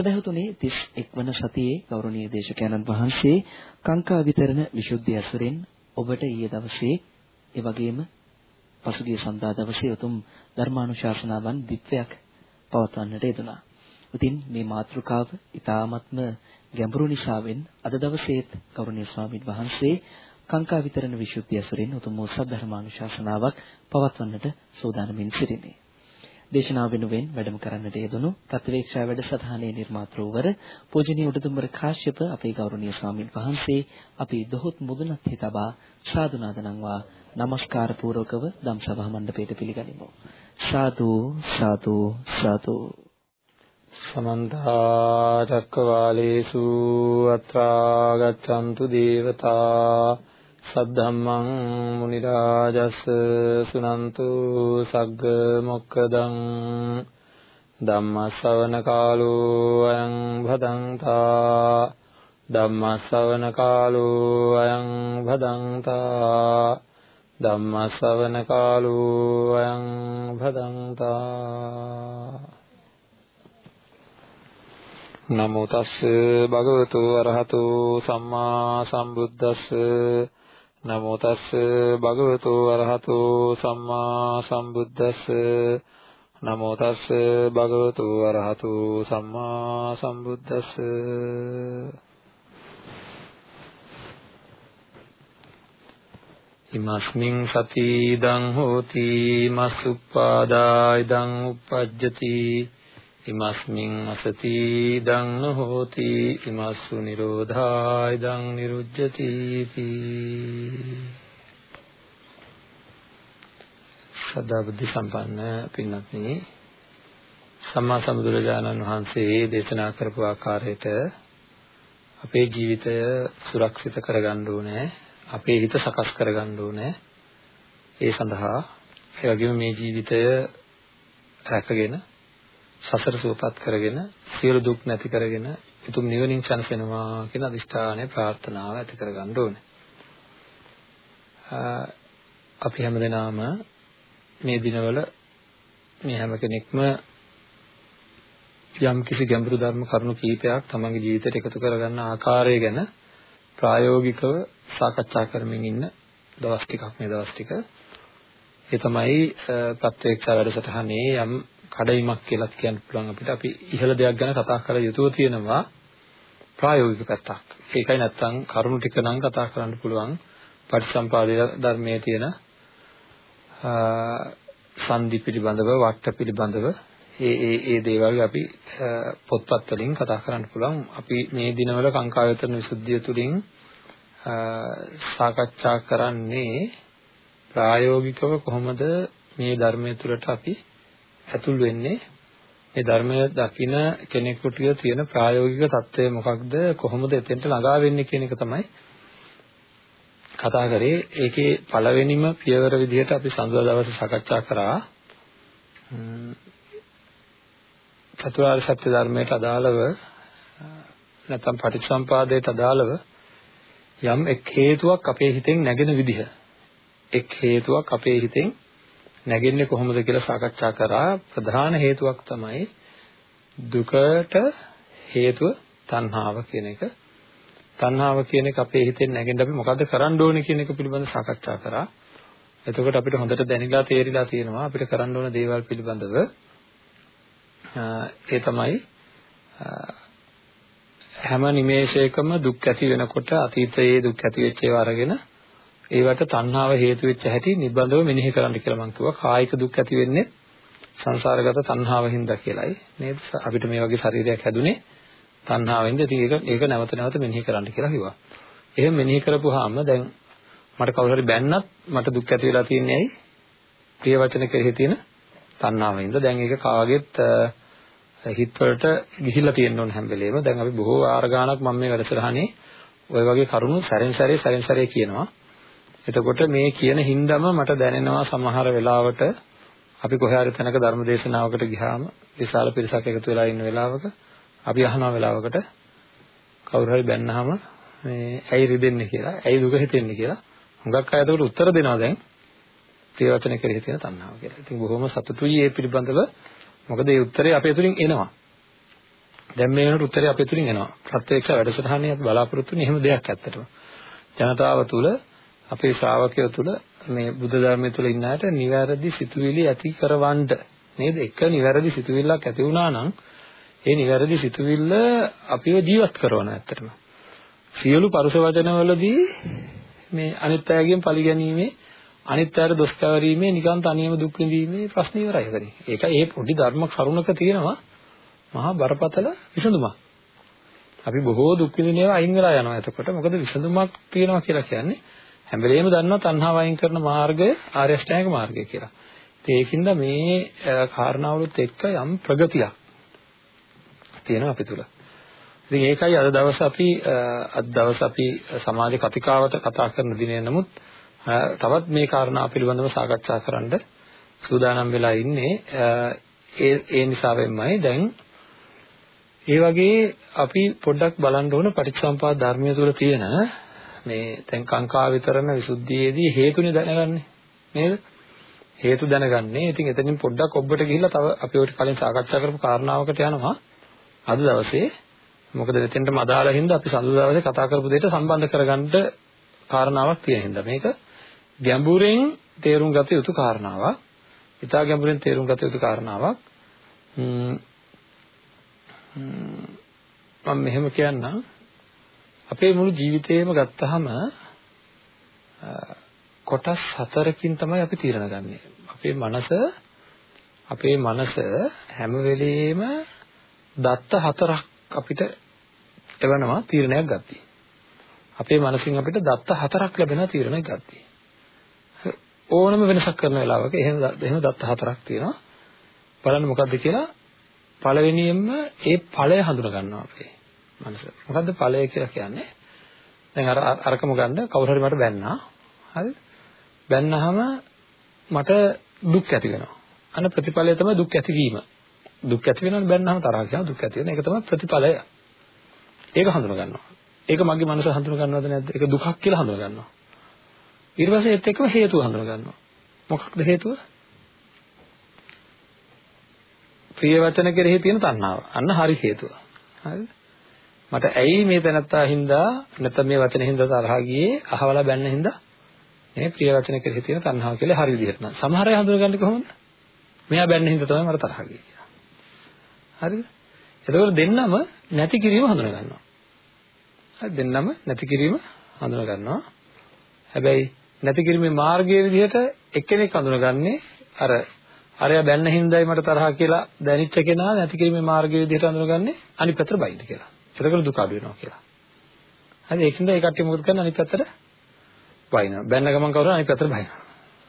සදහතුනේ 31 වන සතියේ ගෞරවනීය දේශකයන්න් වහන්සේ කාංකා විතරණ විසුද්ධිය ඇසුරෙන් ඔබට ඊයේ දවසේ ඒ වගේම පසුගිය සඳහා දවසේ උතුම් ධර්මානුශාසනාවන් දිත්වයක් පවත්වන්නට යෙදුණා. ඉතින් මේ මාතෘකාව ඊ타ත්ම ගැඹුරු නිසාවෙන් අද දවසේත් ගෞරවනීය ස්වාමීන් වහන්සේ කාංකා විතරණ විසුද්ධිය ඇසුරෙන් උතුම් සද්ධර්මානුශාසනාවක් පවත්වන්නට සූදානම්ින් සිටිනේ. දේශනාව වෙනුවෙන් වැඩම කරන්නට යෙදුණු ප්‍රතිවේක්ෂා වැඩසටහනේ නිර්මාතෘවර පූජනීය උඩුදුම්බර කාශ්‍යප අපේ ගෞරවනීය ස්වාමින් වහන්සේ අපි දොහොත් මුදුනත් හිතබා සාදුනාදනම්වා. নমස්කාර පූර්වකව ධම්සභා මණ්ඩපයට පිළිගනිමු. සාදු සාදු සාදු. සමන්ත චක්කවාලේසු අත්‍රා ගච්ඡන්තු දේවතා සද්ධම්මං මුනි රාජස් සුනන්තු සග්ග මොක්කදං ධම්ම ශ්‍රවණ කාලෝ අයං භදංතා ධම්ම ශ්‍රවණ කාලෝ අයං භදංතා ධම්ම ශ්‍රවණ කාලෝ අයං භදංතා නමෝ තස්ස භගවතු අරහතු සම්මා සම්බුද්දස්ස නමෝ තස්ස භගවතු අරහතු සම්මා සම්බුද්දස්ස. නමෝ තස්ස භගවතු අරහතු සම්මා සම්බුද්දස්ස. ඉමස්මින් සති ඉදං හෝති මස්සුප්පාදා ඉදං uppajjati ඉමස්මින් අසති ඉදං හෝති ඉමස්සු නිරෝධා ඉදං නිරුජ්ජති සදා බුද්ධ සම්පන්න පින්වත්නි සම්මා සම්බුදුරජාණන් වහන්සේ දේශනා කරපු ආකාරයට අපේ ජීවිතය සුරක්ෂිත කරගන්න ඕනේ අපේ හිත සකස් කරගන්න ඕනේ. ඒ සඳහා ඒ වගේම මේ ජීවිතය රැකගෙන සසර සුවපත් කරගෙන සියලු දුක් නැති කරගෙන උතුම් නිවනින් සැනසෙනවා කියන අදිෂ්ඨානය ප්‍රාර්ථනාව ඇති කරගන්න ඕනේ. අපි හැමදෙනාම මේ දිනවල මේ හැම කෙනෙක්ම යම් කිසි ගැඹුරු ධර්ම කරුණු කීපයක් තමන්ගේ ජීවිතයට එකතු කරගන්න ආකාරය ගැන ප්‍රායෝගිකව සාකච්ඡා කරමින් ඉන්න දවස් ටිකක් මේ දවස් ටික ඒ තමයි ප්‍රත්‍යක්ෂ වැඩසටහනේ යම් කඩයිමක් කියලා කියන්න පුළුවන් අපිට අපි ඉහළ දෙයක් ගැන කතා කර යුතුව තියෙනවා ප්‍රායෝගික පැත්තක්. ඒකයි නැත්තම් කරුණු ටික නම් කතා කරන්න පුළුවන් පටිසම්පාදයේ ධර්මයේ තියෙන සන්දි පිළිබඳව වට පිළිබඳව ඒ ඒ ඒ දේවල් අපි පොත්පත් වලින් කතා කරන්න පුළුවන්. අපි මේ දිනවල කාංකායතන විසුද්ධිය තුලින් සාකච්ඡා කරන්නේ ප්‍රායෝගිකව කොහොමද මේ ධර්මයේ තුලට අපි ඇතුල් වෙන්නේ. මේ ධර්මය දකින කෙනෙකුට තියෙන ප්‍රායෝගික தত্ত্বය මොකක්ද? කොහොමද එතෙන්ට ළඟා වෙන්නේ කියන එක තමයි කතා කරේ. ඒකේ පළවෙනිම පියවර විදිහට අපි සඳුදා දවසේ සාකච්ඡා කරා. චතුරාර්ය සත්‍ය ධර්මයට අදාළව නැත්නම් පටිච්චසම්පාදයට අදාළව යම් එක් හේතුවක් අපේ හිතෙන් නැගෙන විදිහ. එක් හේතුවක් අපේ හිතෙන් නැගෙන්නේ කොහොමද කියලා සාකච්ඡා කරා ප්‍රධාන හේතුවක් තමයි දුකට හේතුව තණ්හාව කියන එක. තණ්හාව කියන එක අපේ හිතෙන් නැගෙන්න අපි මොකද්ද කරන්න ඕනේ කියන එක පිළිබඳව සාකච්ඡා කරා. එතකොට අපිට හොඳට දැනিলা තේරිලා තියෙනවා අපිට කරන්න ඕන දේවල් පිළිබඳව. ඒ තමයි හැම නිමේෂයකම දුක් ඇති වෙනකොට අතීතයේ දුක් ඇති වෙච්ච ඒවා අරගෙන ඒවට තණ්හාව හේතු වෙච්ච හැටි නිබඳව මෙනෙහි කරන්න කියලා මම කිව්වා. කායික දුක් ඇති වෙන්නේ සංසාරගත තණ්හාව හින්දා කියලායි නේද? අපිට මේ වගේ ශරීරයක් හැදුනේ තණ්හාවෙන්ද. ඉතින් ඒක ඒක නැවත නැවත මෙනෙහි කරන්න කියලා කිව්වා. එහෙම මෙනෙහි කරපුවාම දැන් මට කවුරු හරි බැන්නත් මට දුක් ඇති වෙලා තියන්නේ ඇයි? ප්‍රිය වචන කෙරෙහි තියෙන තණ්හාවෙන්ද. දැන් ඒක කාගෙත් හිතවලට ගිහිල්ලා තියෙන්න ඕන හැම වෙලේම. දැන් අපි බොහෝ ආර ගාණක් මම මේ වැඩසටහනේ ওই වගේ කරුණු සැරෙන් සැරේ සැරෙන් සැරේ කියනවා. එතකොට මේ කියන හින්දාම මට දැනෙනවා සමහර වෙලාවට අපි කොහේ හරි තැනක ධර්ම දේශනාවකට ගියාම විශාල පිරිසක් එකතු වෙලා ඉන්න වෙලාවක අපි අහනවා වෙලාවකට කවුරු හරි බැන්නාම මේ ඇයි රිදෙන්නේ කියලා, ඇයි දුක හිතෙන්නේ කියලා හුඟක් අය ඒකට උත්තර දෙනවා දැන්. ප්‍රිය වචන කෙරෙහි තියෙන තණ්හාව කියලා. ඉතින් බොහොම සතුටුයි මේ පිළිබඳව. මොකද මේ උත්තරේ අපේ තුලින් එනවා. දැන් මේ වෙනකොට උත්තරේ අපේ තුලින් එනවා. ප්‍රත්‍යක්ෂ වැඩසටහනේ අපි බලාපොරොත්තු වෙන එහෙම දෙයක් ඇත්තටම. ජනතාව තුල අපේ ශ්‍රාවකයෝ තුල මේ බුද්ධ ධර්මයේ තුල ඉන්න අයට නිවැරදි සිතුවිලි ඇති කරවන්න නේද? එක නිවැරදි සිතුවිල්ලක් ඇති වුණා නම් ඒ නිවැරදි සිතුවිල්ල අපිව ජීවත් කරන ඇත්තටම. සියලු පරුෂ වචනවලදී මේ අනිත් අයගෙන් පරිගැනීමේ අනිත් අයට දොස් පැවරීමේ නිකන් තනියම දුක් විඳීමේ ප්‍රශ්න ඉවරයි එතන. ඒක ඒ පොඩි ධර්ම කරුණක තියෙනවා මහා බරපතල විසඳුමක්. අපි බොහෝ දුක් විඳින ඒවා අයින් වෙලා යනවා එතකොට. මොකද විසඳුමක් තියෙනවා කියලා කියන්නේ හැම වෙලේම දන්නවා තණ්හාව අයින් කරන මාර්ගය ආර්ය අෂ්ටාංග මාර්ගය කියලා. ඉතින් ඒකින්ද මේ කාරණාවලුත් එක්ක යම් ප්‍රගතියක් තියෙනවා අපි තුල. ඉතින් ඒකයි අද දවස් අපි අද දවස් අපි සමාජ කතිකාවට කතා කරන දිනේ නමුත් තවත් මේ කාරණා පිළිබඳව සාකච්ඡා කරන්න සූදානම් වෙලා ඉන්නේ ඒ ඒ නිසා වෙන්නයි දැන් ඒ වගේ අපි පොඩ්ඩක් බලන්න ඕන පටිච්චසමුපාද ධර්මයේ තුල තියෙන මේ දැන් කාංකා විතරණ විසුද්ධියේදී හේතුනේ දැනගන්නේ නේද? හේතු දැනගන්නේ. ඉතින් එතනින් පොඩ්ඩක් ඔබට ගිහිල්ලා තව අපි ඔය කලින් සාකච්ඡා කරපු කාරණාවකට යනවා. අද දවසේ මොකද දෙතෙන්ටම අදාළ හින්දා අපි සඳු දවසේ කතා කරපු දෙයට සම්බන්ධ කරගන්න කාරණාවක් තියෙන හින්දා මේක ගැඹුරෙන් තේරුම් ගත යුතු කාරණාවක්. ඉතා ගැඹුරෙන් තේරුම් ගත යුතු කාරණාවක්. මම මෙහෙම කියන්නම් අපේ මුළු ජීවිතේම ගත්තාම කොටස් හතරකින් තමයි අපි තීරණ ගන්නෙ. අපේ මනස අපේ මනස හැම වෙලෙම දත්ත හතරක් අපිට එවනවා තීරණයක් ගත්තී. අපේ මනසින් අපිට දත්ත හතරක් ලැබෙනවා තීරණයක් ගත්තී. ඕනම වෙනසක් කරන වෙලාවක එහෙම එහෙම දත්ත හතරක් තියෙනවා. බලන්න මොකද්ද කියලා පළවෙනියෙන්ම ඒ ඵලය හඳුනා ගන්නවා අපේ මනස. මොකද්ද ඵලය කියලා කියන්නේ? දැන් අර අරකම ගන්න කවුරු හරි මට බැන්නා. හරිද? බැන්නාම මට දුක් ඇති වෙනවා. අන්න ප්‍රතිඵලය තමයි දුක් ඇතිවීම. දුක් ඇති වෙනවනේ බැන්නාම තරහ කියන දුක් ඇති වෙන එක තමයි ප්‍රතිඵලය. ඒක හඳුනා ගන්නවා. ඒක මගේ මනස හඳුනා ගන්නවද නැද්ද? ඒක දුකක් කියලා හඳුනා ගන්නවා. ඊට පස්සේ ඒත් එක්කම හේතුව හඳුනා ගන්නවා. මොකක්ද හේතුව? ප්‍රිය වචන කෙරෙහි තියෙන තණ්හාව. අන්න හරි හේතුව. හරිද? මට ඇයි මේ තැනත්තා හින්දා නැත්නම් මේ වචන හින්දා තරහා ගියේ අහවලා බැන්න හින්දා මේ ප්‍රිය වචන කෙරෙහි තියෙන තණ්හාව කියලා හරි විදිහට නම් සමහර අය හඳුනගන්නේ කොහොමද? මෙයා බැන්න හින්දා තමයි මට තරහා ගියේ කියලා. හරිද? එතකොට දෙන්නම නැති කිරීම හඳුනා ගන්නවා. හරි දෙන්නම නැති කිරීම හඳුනා ගන්නවා. හැබැයි නැති කිරීමේ මාර්ගයේ විදිහට එක්කෙනෙක් හඳුනගන්නේ අර අරයා බැන්න හින්දායි මට තරහා කියලා දැනෙච්ච කෙනා නැති කිරීමේ මාර්ගයේ විදිහට හඳුනගන්නේ අනිත් පැත්තට බයින්න කියලා. එතකොට දුක අඩු වෙනවා කියලා. හරි ඒකින්ද ඒ කට්ටිය මොකද කරන්නේ අනිත් පැත්තට බයිනවා. බැන්න ගමන් කවුරු අනිත් පැත්තට බයිනවා.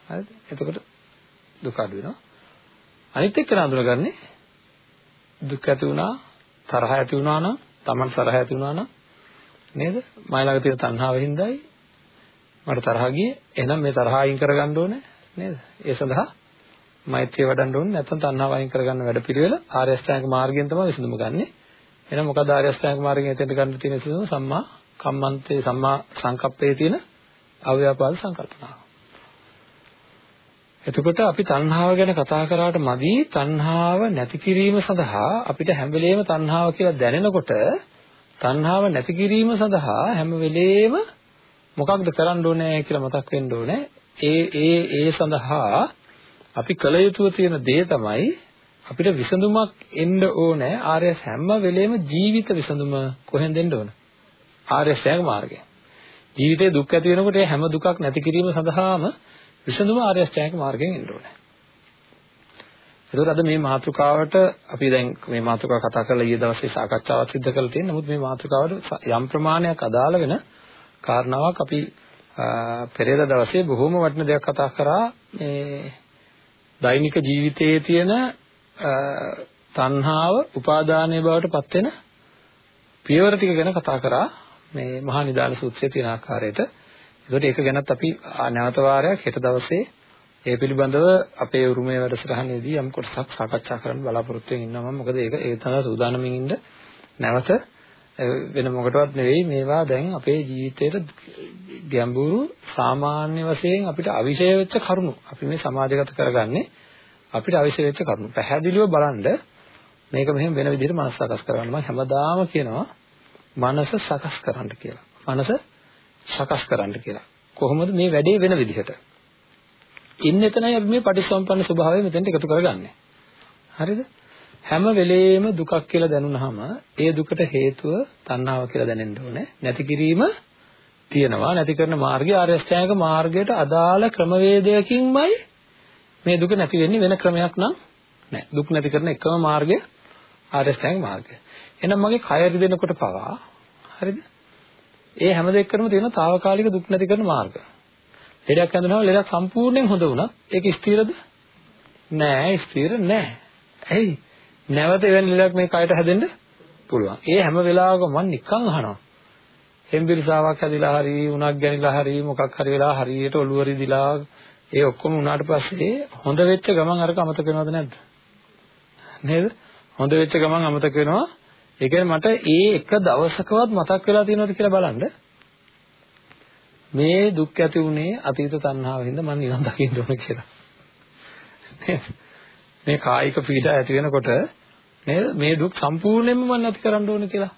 හරිද? එතකොට දුක අඩු වෙනවා. අනිත් එක්කන හඳුනගන්නේ දුක් ඇති වුණා තරහ ඇති වුණා නම් Taman තරහ ඇති වුණා නම් නේද? මයි ළඟ තියෙන තණ්හාව හින්දායි මට තරහ ගියේ. එහෙනම් මේ තරහ අයින් කරගන්න ඕනේ නේද? ඒ සඳහා මෛත්‍රිය වඩන්න ඕනේ. නැත්නම් තණ්හාව අයින් කරගන්න වැඩපිළිවෙල ආර්ය අෂ්ටාංග මාර්ගයෙන් තමයි විසඳුම ගන්නෙ. එහෙනම් මොකද ආර්ය අෂ්ටාංග මාර්ගයෙන් එතෙන්ට ගන්න තියෙන විසඳුම සම්මා කම්මන්තේ සම්මා සංකප්පයේ තියෙන අව්‍යාපාද සංකල්පනාව. එතකොට අපි තණ්හාව ගැන කතා කරාට මදි තණ්හාව නැති කිරීම සඳහා අපිට හැම වෙලේම තණ්හාව කියලා දැනෙනකොට තණ්හාව නැති කිරීම සඳහා හැම වෙලේම මොකක්ද කරන්න ඕනේ කියලා මතක් වෙන්න ඕනේ. ඒ ඒ ඒ සඳහා අපි කළ යුතු තියෙන දේ තමයි අපිට විසඳුමක් එන්න ඕනේ. ආර්ය හැම වෙලේම ජීවිත විසඳුම කොහෙන්ද එන්න ඕන? ආර්ය ශ්‍රේණි මාර්ගය. ජීවිතේ දුක් ඇති වෙනකොට ඒ හැම දුකක් නැති කිරීම සඳහාම විසඳුම ආර්ය ශ්‍රේණි මාර්ගයෙන් එන්න ඕනේ. ඒකෝර අද මේ මාතෘකාවට අපි දැන් මේ මාතෘකාව කතා කරලා ඊයේ දවසේ සාකච්ඡාවක් සිදු කරලා තියෙන නමුත් මේ මාතෘකාවට යම් ප්‍රමාණයක් අදාළ වෙන කාරණාවක් අපි පෙරේද දවසේ බොහොම වටින දෙයක් කතා කරා මේ දෛනික ජීවිතයේ තියෙන තණ්හාව උපාදානයේ බවට පත් වෙන පියවර ටික ගැන කතා කරා මේ මහා නිදාන සූත්‍රයේ තියෙන ආකාරයට. ඒකට ඒක ගැනත් අපි නැවත වාරයක් හෙට දවසේ ඒ පිළිබඳව අපේ උරුමයේ වැඩසටහනේදී යම් කොටසක් සාකච්ඡා කරන්න බලාපොරොත්තු වෙමින් ඉන්නවා මම. මොකද ඒක ඒ තරම් සූදානම්ින් ඉන්න නැවත වෙන මොකටවත් නෙවෙයි මේවා දැන් අපේ ජීවිතේට ගැඹුරු සාමාන්‍ය වශයෙන් අපිට අවිෂය වෙච්ච කරුණු අපි මේ සමාජගත කරගන්නේ අපිට අවිෂය වෙච්ච කරුණු පැහැදිලිව බලන්න මේක මෙහෙම වෙන විදිහට මනස සකස් කරගන්න. මම හැමදාම කියනවා මනස සකස් කරන්න කියලා. මනස සකස් කරන්න කියලා. කොහොමද මේ වැඩේ වෙන විදිහට? ඉන්න එතනයි අපි මේ පටිච්චසමුප්පන්න ස්වභාවය මෙතෙන්ට එකතු කරගන්නේ. හරිද? හැම වෙලේම දුකක් කියලා දැනුනහම ඒ දුකට හේතුව තණ්හාව කියලා දැනෙන්න ඕනේ. නැති කිරීම තියෙනවා. නැති කරන මාර්ගය ආර්ය අෂ්ටාංගික මාර්ගයට අදාළ ක්‍රමවේදයකින්මයි මේ දුක නැති වෙන්නේ වෙන ක්‍රමයක් නම් නැහැ. දුක් නැති කරන එකම මාර්ගය ආර්ය අෂ්ටාංගික මාර්ගය. එහෙනම් මගේ කය රිදෙනකොට පවා හරිද? ඒ හැම දෙයකටම තියෙන తాවකාලික දුක් නැති කරන මාර්ග. ලෙඩක් ඇඳුනම ලෙඩක් සම්පූර්ණයෙන් හොඳ වුණා. ඒක ස්ථිරද? නෑ ස්ථිර නෑ. ඇයි? නැවත එවැනි ලෙඩක් මේ කයට හැදෙන්න පුළුවන්. ඒ හැම වෙලාවකම මම නිකන් අහනවා. හෙම්බිරිසාවක් හැදිලා හරි උණක් ගැනිලා හරි මොකක් හරි වෙලා හරියට ඔළුව රිදිලා ඒ ඔක්කොම උනාට පස්සේ හොඳ වෙච්ච ගමන් අරක අමතක වෙනවද නැද්ද? නේද? හොඳ වෙච්ච ගමන් අමතක වෙනවා. ඒ කියන්නේ මට ඒ එක දවසකවත් මතක් වෙලා තියෙනවද කියලා බලන්න. මේ දුක් ඇති උනේ අතීත තණ්හාවෙන්ද මම නිවන් දකින්න ඕන කියලා. මේ කායික පීඩා ඇති වෙනකොට නේද මේ දුක් සම්පූර්ණයෙන්ම මම නැති කරන්න ඕන කියලා.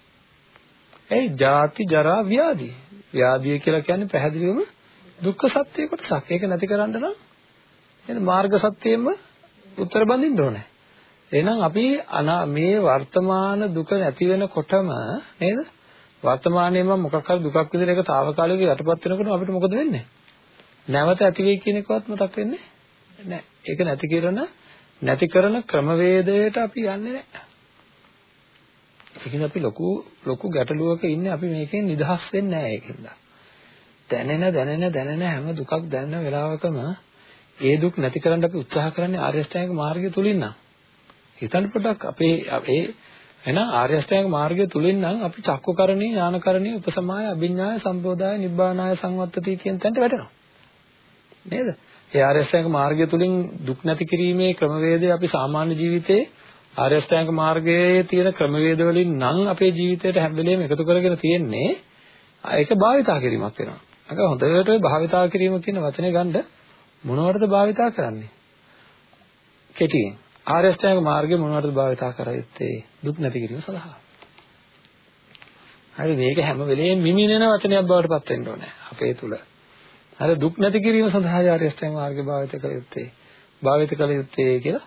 එයි ජාති ජරා ව්‍යාධි. ව්‍යාධිය කියලා කියන්නේ පැහැදිලිවම දුක්ඛ සත්‍ය කොටසක්. ඒක නැති කරන්න නම් නේද මාර්ග සත්‍යෙම උත්තර බඳින්න ඕනේ. එහෙනම් අපි මේ වර්තමාන දුක නැති වෙනකොටම නේද? වර්තමානයේ මම මොකක් හරි දුකක් විදිහට ඒක తాවකාලිකව යටපත් වෙනකොට අපිට මොකද වෙන්නේ? නැවත ඇති වෙයි කියන එකවත් මතක් වෙන්නේ නැහැ. ඒක නැති කරන නැති කරන ක්‍රමවේදයට අපි යන්නේ නැහැ. ඒකින් අපි ලොකු ලොකු ගැටලුවක ඉන්නේ අපි මේකෙන් නිදහස් වෙන්නේ නැහැ ඒකින්ද. දැනෙන දැනෙන දැනෙන හැම දුකක් දැනෙන වෙලාවකම ඒ දුක් නැති කරන්න අපි උත්සාහ කරන්නේ ආර්ය අෂ්ටාංගික මාර්ගය තුලින් නම්. හිතන්න පොඩ්ඩක් අපේ අපේ එහෙනම් ආර්ය අෂ්ටාංගික මාර්ගය තුලින් නම් අපි චක්කකරණී ඥානකරණී උපසමාය අභිඥාය සම්බෝධාය නිබ්බානාය සංවත්තති කියන තැනට වැටෙනවා. නේද? ඒ ආර්ය අෂ්ටාංගික මාර්ගය තුලින් දුක් නැති කිරීමේ ක්‍රමවේදය අපි සාමාන්‍ය ජීවිතේ ආර්ය අෂ්ටාංගික මාර්ගයේ තියෙන ක්‍රමවේද වලින් නම් අපේ ජීවිතයට හැම වෙලේම එකතු කරගෙන තියෙන්නේ ඒක භාවිතා කිරීමක් වෙනවා. අක හොඳට භාවිතා කිරීම කියන වචනේ ගන්න මොනවටද භාවිතා කරන්නේ? කෙටියෙන් ආර්ය අෂ්ටාංග මාර්ගය මොනවටද භාවිතා කරන්නේ? දුක් නැති කිරීම සඳහා. හරි මේක හැම වෙලේම මිමිනෙන වචනයක් බවට පත් වෙන්න ඕනේ අපේ තුල. හරි දුක් නැති කිරීම සඳහා ආර්ය අෂ්ටාංග මාර්ගය භාවිත කළ යුත්තේ. භාවිත කළ යුත්තේ කියලා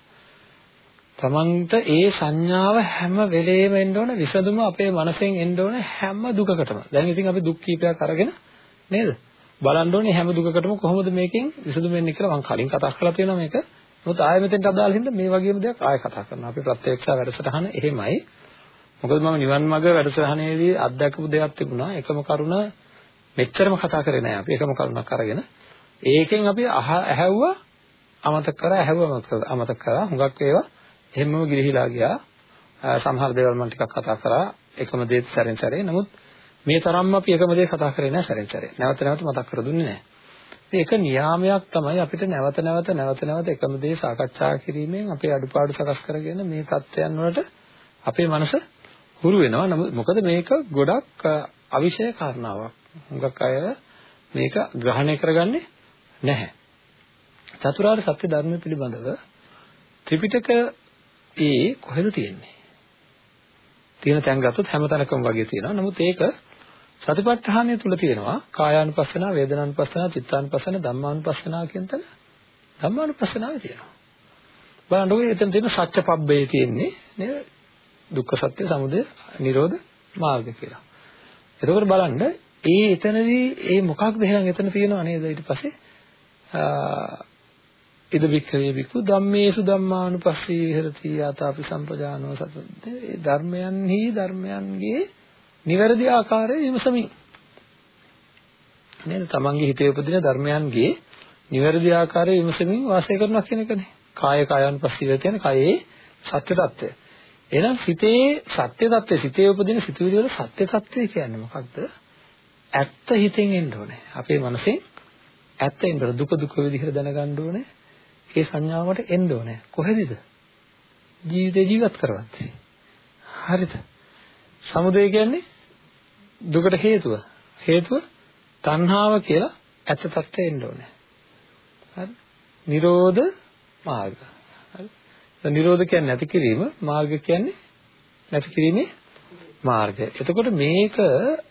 තමන්ට ඒ සංඥාව හැම වෙලේම එන්න ඕන විසඳුම අපේ මනසෙන් එන්න ඕන හැම දුකකටම. දැන් ඉතින් අපි දුක් කීපයක් අරගෙන නේද? බලන්න ඕනේ හැම දුකකටම කොහොමද මේකෙන් විසඳුම එන්නේ කියලා මම කලින් කතා කරලා තියෙනවා මේක. මොකද ආයෙ මෙතෙන්ට අදාළ හින්දා මේ වගේම දෙයක් ආයෙ කතා කරනවා. අපි ප්‍රත්‍යක්ෂ වැඩසටහන එහෙමයි. මොකද මම නිවන් මාර්ග වැඩසටහනේදී අත්දැකපු දෙයක් තිබුණා. එකම කරුණ මෙච්චරම කතා කරේ නෑ අපි. එකම කරුණක් අරගෙන ඒකෙන් අපි ඇහැව්වා අමතක කරා ඇහැව්වා අමතක කරා. හුඟක් ඒවා එහෙමම ගිලිහිලා ගියා. සමහර දේවල් මම ටිකක් කතා කරා. එකම දේත් සැරෙන් සැරේ. නමුත් මේ තරම්ම අපි එකම දේ කතා කරේ නැහැ සැරෙන් සැරේ. නැවත නැවත මතක් කර දුන්නේ නැහැ. මේක නියාමයක් තමයි අපිට නැවත නැවත නැවත නැවත එකම දේ සාකච්ඡා කිරීමෙන් අපේ අඩුපාඩු සකස් කරගෙන මේ தත්ත්වයන් වලට අපේ මනස හුරු වෙනවා. මොකද මේක ගොඩක් අවිෂය කාරණාවක්. හුඟක් අය මේක ග්‍රහණය කරගන්නේ නැහැ. චතුරාර්ය සත්‍ය ධර්ම පිළිබඳව ත්‍රිපිටකයේ කොහෙද තියෙන්නේ? තියෙන තැන් ගත්තොත් හැම තැනකම වගේ තියෙනවා. නමුත් ඒක සතිපට්ඨානය තුල තියෙනවා කායානුපස්සන, වේදනානුපස්සන, චිත්තානුපස්සන, ධම්මානුපස්සන කියන තැන. ධම්මානුපස්සනාවේ තියෙනවා. බලන්නකො එතන තියෙන සත්‍යපබ්බේ තියෙන්නේ නේද? දුක්ඛ සත්‍ය, සමුදය, නිරෝධ මාර්ග කියලා. එතකොට බලන්න ඒ එතනදී ඒ මොකක්ද එහෙනම් එතන තියෙනව නේද ඊට පස්සේ ඉද බික්කවේ බිකු ධම්මේසු ධම්මානුපස්සී විහෙරති යතාපි සම්පජානෝ සත ධර්මයන්හි ධර්මයන්ගේ නිවැරදි ආකාරයේ විමසමින්. නේද? තමන්ගේ හිතේ උපදින ධර්මයන්ගේ නිවැරදි ආකාරයේ විමසමින් වාසය කරනවා කියන එකනේ. කාය කායන් පස්සිව කියන්නේ කයේ සත්‍ය తত্ত্বය එහෙනම් සිතේ සත්‍ය తত্ত্বය සිතේ උපදින සිතුවිලි වල සත්‍ය తত্ত্বය කියන්නේ මොකක්ද? ඇත්ත හිතෙන් එන්න ඕනේ. අපේ මනසෙන් ඇත්ත එන්න ඕනේ. දුක දුක විදිහට දැනගන්න ඕනේ. ඒ සංඥාවට එන්න ඕනේ. කොහෙදද? ජීවිතේ ජීවත් කරවන්නේ හරිද? සමුදය කියන්නේ දුකට හේතුව. හේතුව තණ්හාව කියලා ඇත්ත తත්ත්වෙ එන්න ඕනේ. හරි? නිරෝධ මාර්ග. හරි? නිරෝධ කියන්නේ නැති කිරීම, මාර්ග කියන්නේ නැති කිරීමේ මාර්ගය. එතකොට මේක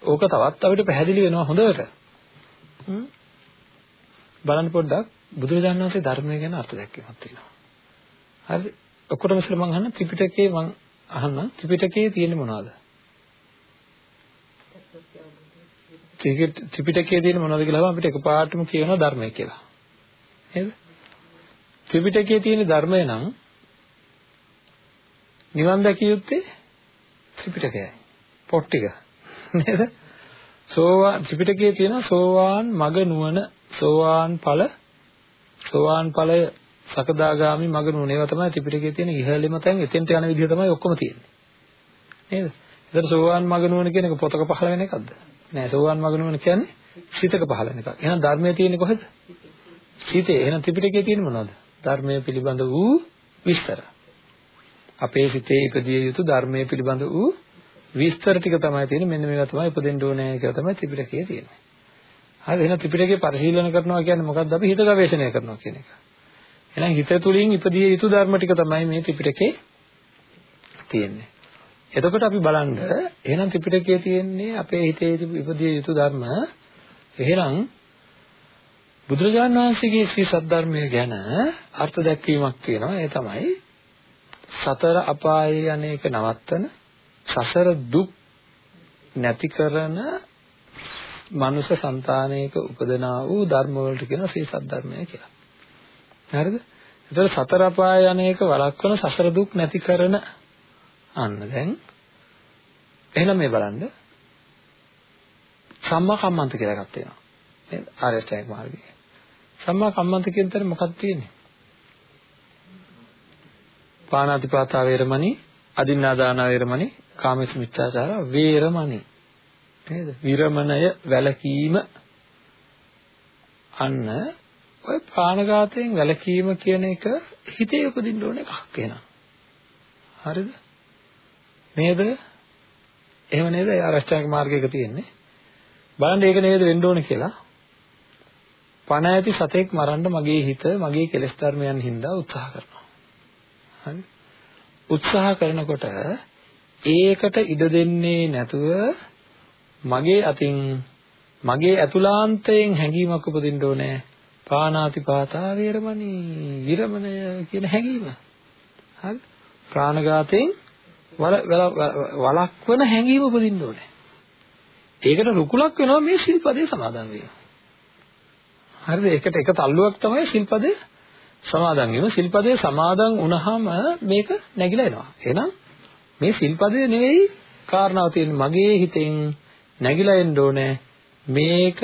ඕක තවත් අපිට පැහැදිලි වෙනවා හොඳට. බලන්න පොඩ්ඩක් බුදුරජාණන් වහන්සේ ධර්මය ගැන අර්ථ දැක්වීමක් තියෙනවා. හරි. ඔක්කොටම ඉස්සෙල්ලා මම අහන්න ත්‍රිපිටකයේ මම අහන්න ත්‍රිපිටකයේ තියෙන්නේ මොනවද? ත්‍රිපිටකයේ තියෙන මොනවද කියලා අපිට එකපාරටම කියනවා ධර්මය කියලා. නේද? ත්‍රිපිටකයේ තියෙන ධර්මය නම් නිවන් දැකිය යුත්තේ ත්‍රිපිටකයයි. පොත් ටික. නේද? සෝවාන් ත්‍රිපිටකයේ තියෙන සෝවාන් මග නුවණ සෝවාන් ඵල සෝවාන් ඵලය සකදාගාමි මග නුවණ ඒවා තමයි ත්‍රිපිටකයේ තියෙන ඉහළම තැන් එතෙන්ට යන විදිහ තමයි ඔක්කොම තියෙන්නේ. නේද? ඒතර සෝවාන් මග නුවණ කියන එක පොතක පහළ වෙන එකක්ද? නෑ සෝවාන් මග නුවණ කියන්නේ සිතක පහළ වෙන එකක්. එහෙනම් ධර්මයේ තියෙන්නේ කොහෙද? සිතේ. එහෙනම් ත්‍රිපිටකයේ තියෙන්නේ මොනවද? ධර්මයේ පිළිබඳ වූ විස්තර. අපේ සිතේ ඉපදිය යුතු ධර්මයේ පිළිබඳ වූ විස්තර ටික තමයි තියෙන්නේ. මෙන්න මේවා තමයි උපදින්න ඕනේ කියලා තමයි ත්‍රිපිටකයේ තියෙන්නේ. හරි එහෙනම් ත්‍රිපිටකේ පරිශීලන කරනවා කියන්නේ මොකක්ද? අපි හිත ගවේෂණය කරනවා කියන එක. එහෙනම් හිත තුළින් ඉපදිය යුතු ධර්ම ටික තමයි මේ ත්‍රිපිටකේ තියෙන්නේ. එතකොට අපි බලන්න එහෙනම් ත්‍රිපිටකයේ තියෙන්නේ අපේ හිතේ ඉපදිය යුතු ධර්ම. එහෙනම් බුදුරජාණන් වහන්සේගේ ශ්‍රී සද්ධර්මය ගැන අර්ථ දැක්වීමක් තියෙනවා. ඒ තමයි සතර අපායේ අනේක නවත්තන සසර දුක් නැති කරන මනුෂ්‍ය సంతානයක උපදනා වූ ධර්ම වලට කියනවා ශ්‍රී සද්ධර්මය කියලා. හරිද? ඒතර සතර අපාය අනේක වළක්වන සසර දුක් නැති කරන අන්න දැන් එහෙනම් මේ බලන්න සම්මා කම්මන්ත කියලා එකක් තියෙනවා. නේද? ආර්ය අෂ්ටාංගික මාර්ගය. සම්මා කම්මන්ත කියන තැන මොකක්ද තියෙන්නේ? පාණාතිපාතා වේරමණී, අදින්නාදාන වේරමණී, කාමේශ මිච්ඡාචාර වේරමණී. නේද? විරමණය වැළකීම අන්න ඔය ප්‍රාණඝාතයෙන් වැළකීම කියන එක හිතේ උපදින්න ඕන එකක් වෙනවා. හරිද? නේද? එහෙම නේද? ඒ ආරෂ්ඨාංග මාර්ගයක තියෙන්නේ. බලන්න ඒක නේද වෙන්න ඕන කියලා. පණ ඇති සතෙක් මරන්න මගේ හිත මගේ කෙලෙස් ධර්මයන් හින්දා උත්සාහ කරනවා. හරි? උත්සාහ කරනකොට ඒකට ඉඩ දෙන්නේ නැතුව මගේ අතින් මගේ ඇතුලාන්තයෙන් හැඟීමක් උපදින්න ඕනේ. පානාති පාතා වේරමණී විරමණය කියන හැඟීම. හරි? ප්‍රාණඝාතයෙන් වලක්වන හැඟීම උපදින්න ඕනේ. ඒකට රුකුලක් වෙනවා මේ සිල්පදේ සමාදන් වීම. හරිද? ඒකට එක තල්ලුවක් තමයි සිල්පදේ සමාදන් වීම. සිල්පදේ සමාදන් වුණාම මේක නැగిලා එනවා. එහෙනම් මේ සිල්පදේ නෙවෙයි කාරණාව තියෙන්නේ මගේ හිතෙන් නැగిලා එන්න ඕනේ. මේක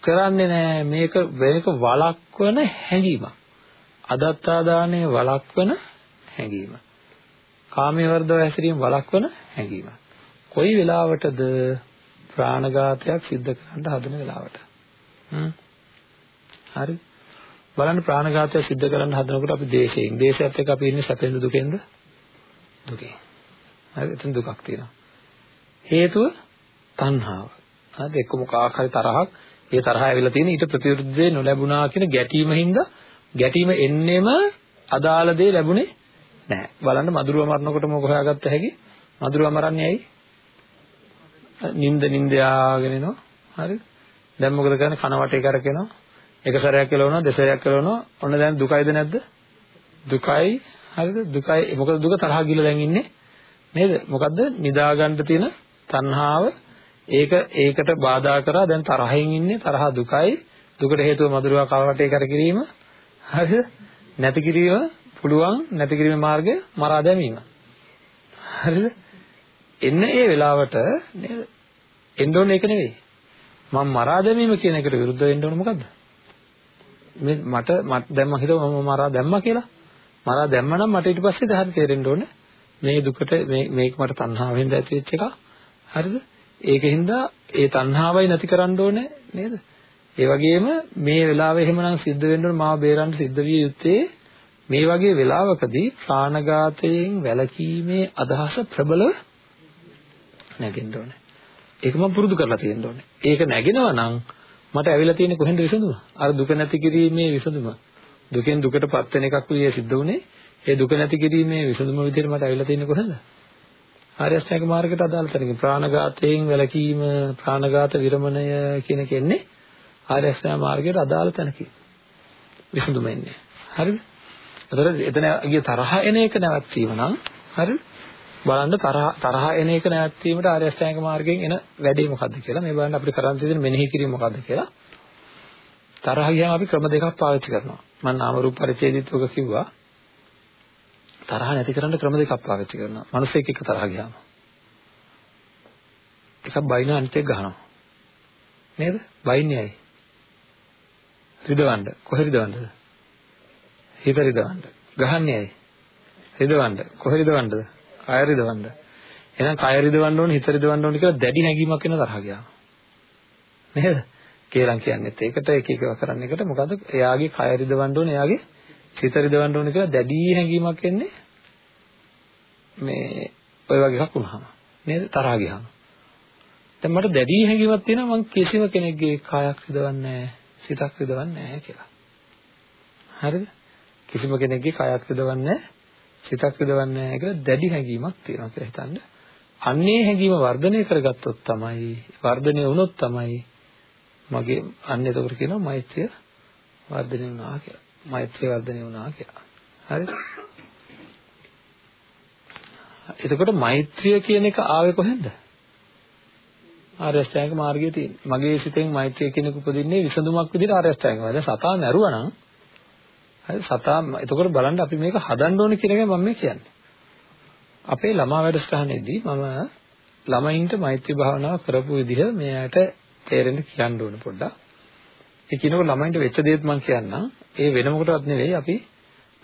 කරන්නේ නැහැ. මේක මේක වලක්වන හැඟීමක්. අදත්තා දාණය වලක්වන හැඟීම. කාමයේ වර්ධව හැසිරීම වළක්වන හැඟීම. කොයි වෙලාවටද ප්‍රාණඝාතයක් සිද්ධ කරන්න හදන වෙලාවට. හරි. බලන්න ප්‍රාණඝාතය සිද්ධ කරන්න හදනකොට අපි දේශයෙන් දේශයත් එක්ක අපි ඉන්නේ සැපෙන්ද දුකෙන්ද? දුකෙන්. හරි එතන දුකක් තියෙනවා. හේතුව තණ්හාව. හරි එක්ක මොකක් හරි තරහක් ඒ තරහ ඇවිල්ලා තියෙන ඊට ප්‍රතිවිරුද්ධ දේ නොලැබුණා කියන ගැටීම හින්දා ගැටීම එන්නෙම අදාළ දේ ලැබුණේ නැහැ. බලන්න මදුරුව මරනකොට මොකද හොයාගත්ත හැකි? මදුරුව මරන්නේ ඇයි? නිින්ද නිින්ද යාගෙන එනවා. හරි? දැන් මොකද කරන්නේ? කන වටේ කරකිනවා. එක සැරයක් කෙලවනවා, දෙසරයක් කෙලවනවා. ඔන්න දැන් දුකයිද නැද්ද? දුකයි. හරිද? දුකයි. මොකද දුක තරහ ගිහලා දැන් ඉන්නේ. නේද? මොකද්ද? නිදා ගන්න තියෙන තණ්හාව ඒක ඒකට බාධා කරා දැන් තරහෙන් ඉන්නේ තරහ දුකයි දුකට හේතුව මధుරවා කවවටේ කරකිරීම හරිද නැති කිරීම පුළුවන් නැති කිරීමේ මාර්ගය මරා දැමීම. හරිද? එන්න ඒ වෙලාවට නේද? එන්න ඕනේ ඒක නෙවෙයි. මම මරා දැමීම කියන එකට විරුද්ධ වෙන්න ඕනේ මොකද්ද? මේ මට මට දැන් මම හිතුවා මම මරා දැම්මා කියලා. මරා දැම්ම නම් මට ඊට පස්සේ හරි තේරෙන්න ඕනේ මේ දුකට මේ මේක මට තණ්හාවෙන්ද ඇති වෙච්ච එක. හරිද? ඒකින්ද ඒ තණ්හාවයි නැති කරන්න ඕනේ නේද? ඒ වගේම මේ වෙලාවේ එහෙමනම් සිද්ධ වෙන්න ඕනේ මාව බේරන්න සිද්ධ විය යුත්තේ මේ වගේ වෙලාවකදී ප්‍රාණඝාතයෙන් වැළකීමේ අදහස ප්‍රබලව නැගෙන්න ඕනේ. ඒක මම පුරුදු කරලා තියෙන්න ඕනේ. ඒක නැගෙනවා නම් මට ඇවිල්ලා තියෙන්නේ කොහෙන්ද විසඳුම? අර දුක නැති කිරීමේ විසඳුම. දුකෙන් දුකටපත් වෙන එකක් විදිය සිද්ධ වුණේ ඒ දුක නැති කිරීමේ විසඳුම විදිහට මට ඇවිල්ලා තියෙන්නේ කොහෙන්ද? ආර්ය අෂ්ටාංග මාර්ගයට අදාළ තැනකින් ප්‍රාණඝාතයෙන් වැළකීම ප්‍රාණඝාත විරමණය කියන කෙන්නේ ආර්ය අෂ්ටාංග මාර්ගයට අදාළ තැනකින් විසඳුම එන්නේ. හරිද? එතකොට එතන ගිය තරහ එන එක නැවැත්වීම නම් හරිද? බලන්න තරහ තරහ එන එක නැවැත්වීමට ආර්ය අෂ්ටාංග මාර්ගයෙන් එන වැඩේ මොකද්ද කියලා. මේ බලන්න අපිට කරන්න තියෙන මෙනෙහි කිරීම මොකද්ද කියලා. තරහ ගියාම අපි ක්‍රම දෙකක් පාවිච්චි කරනවා. මම නාම රූප පරිච්ඡේදිත් ඔක කිව්වා. තරහ නැති කරන්න ක්‍රම දෙකක් පාවිච්චි කරනවා. මිනිස්සෙක් එක්ක තරහ ගියාම. එකක් බයින අනිත් එක ගහනවා. නේද? බයින්නේ ඇයි? රිදවන්න. කොහෙ රිදවන්නද? හිත රිදවන්න ගහන්නේ ඇයි රිදවන්න කොහෙ රිදවන්නද කය රිදවන්න. එහෙනම් කය රිදවන්න ඕනේ, හිත රිදවන්න ඕනේ කියලා දැඩි හැඟීමක් වෙන තරහ ගියා. නේද? කියලා කියන්නේත් ඒකට එක එකව කරන්න එකට මොකද එයාගේ කය රිදවන්න ඕනේ, එයාගේ හිත රිදවන්න ඕනේ කියලා දැඩි හැඟීමක් එන්නේ මේ ඔය වගේ එකක් වුණාම. නේද? තරහ ගියාම. දැන් මට දැඩි හැඟීමක් තියෙනවා මං කිසිම කෙනෙක්ගේ කායක් රිදවන්නේ නැහැ, සිතක් රිදවන්නේ නැහැ කියලා. හරිද? කිසිම කෙනෙක්ගේ කායක් රිදවන්නේ නැහැ, සිතක් යොදවන්නේ නැහැ කියලා දැඩි හැඟීමක් තියෙනවා කියලා හිතන්න. අන්නේ හැඟීම වර්ධනය කරගත්තොත් තමයි වර්ධනය වුණොත් තමයි මගේ අන්න එතකොට කියනවා මෛත්‍රිය වර්ධනය වුණා කියලා. මෛත්‍රිය වර්ධනය වුණා කියලා. හරිද? එතකොට මෛත්‍රිය කියන එක ආවේ කොහෙන්ද? ආර්ය අෂ්ටාංග මාර්ගයේ තියෙන. මගේ සිතෙන් මෛත්‍රිය කියන එක උපදින්නේ විසඳුමක් විදිහට ආර්ය අෂ්ටාංග මාර්ගය. සතා මැරුවා නම් හරි සතා එතකොට බලන්න අපි මේක හදන්න ඕනේ කියන එක මම මේ කියන්නේ. අපේ ළමා වැඩසටහනේදී මම ළමයින්ට මෛත්‍රී භාවනාව කරපු විදිහ මෙයාට තේරෙන්න කියන්න ඕන පොඩ්ඩක්. ඒ කියනකොට ළමයින්ට වෙච්ච දේත් මම කියන්නම්. ඒ වෙන මොකටවත් නෙවෙයි අපි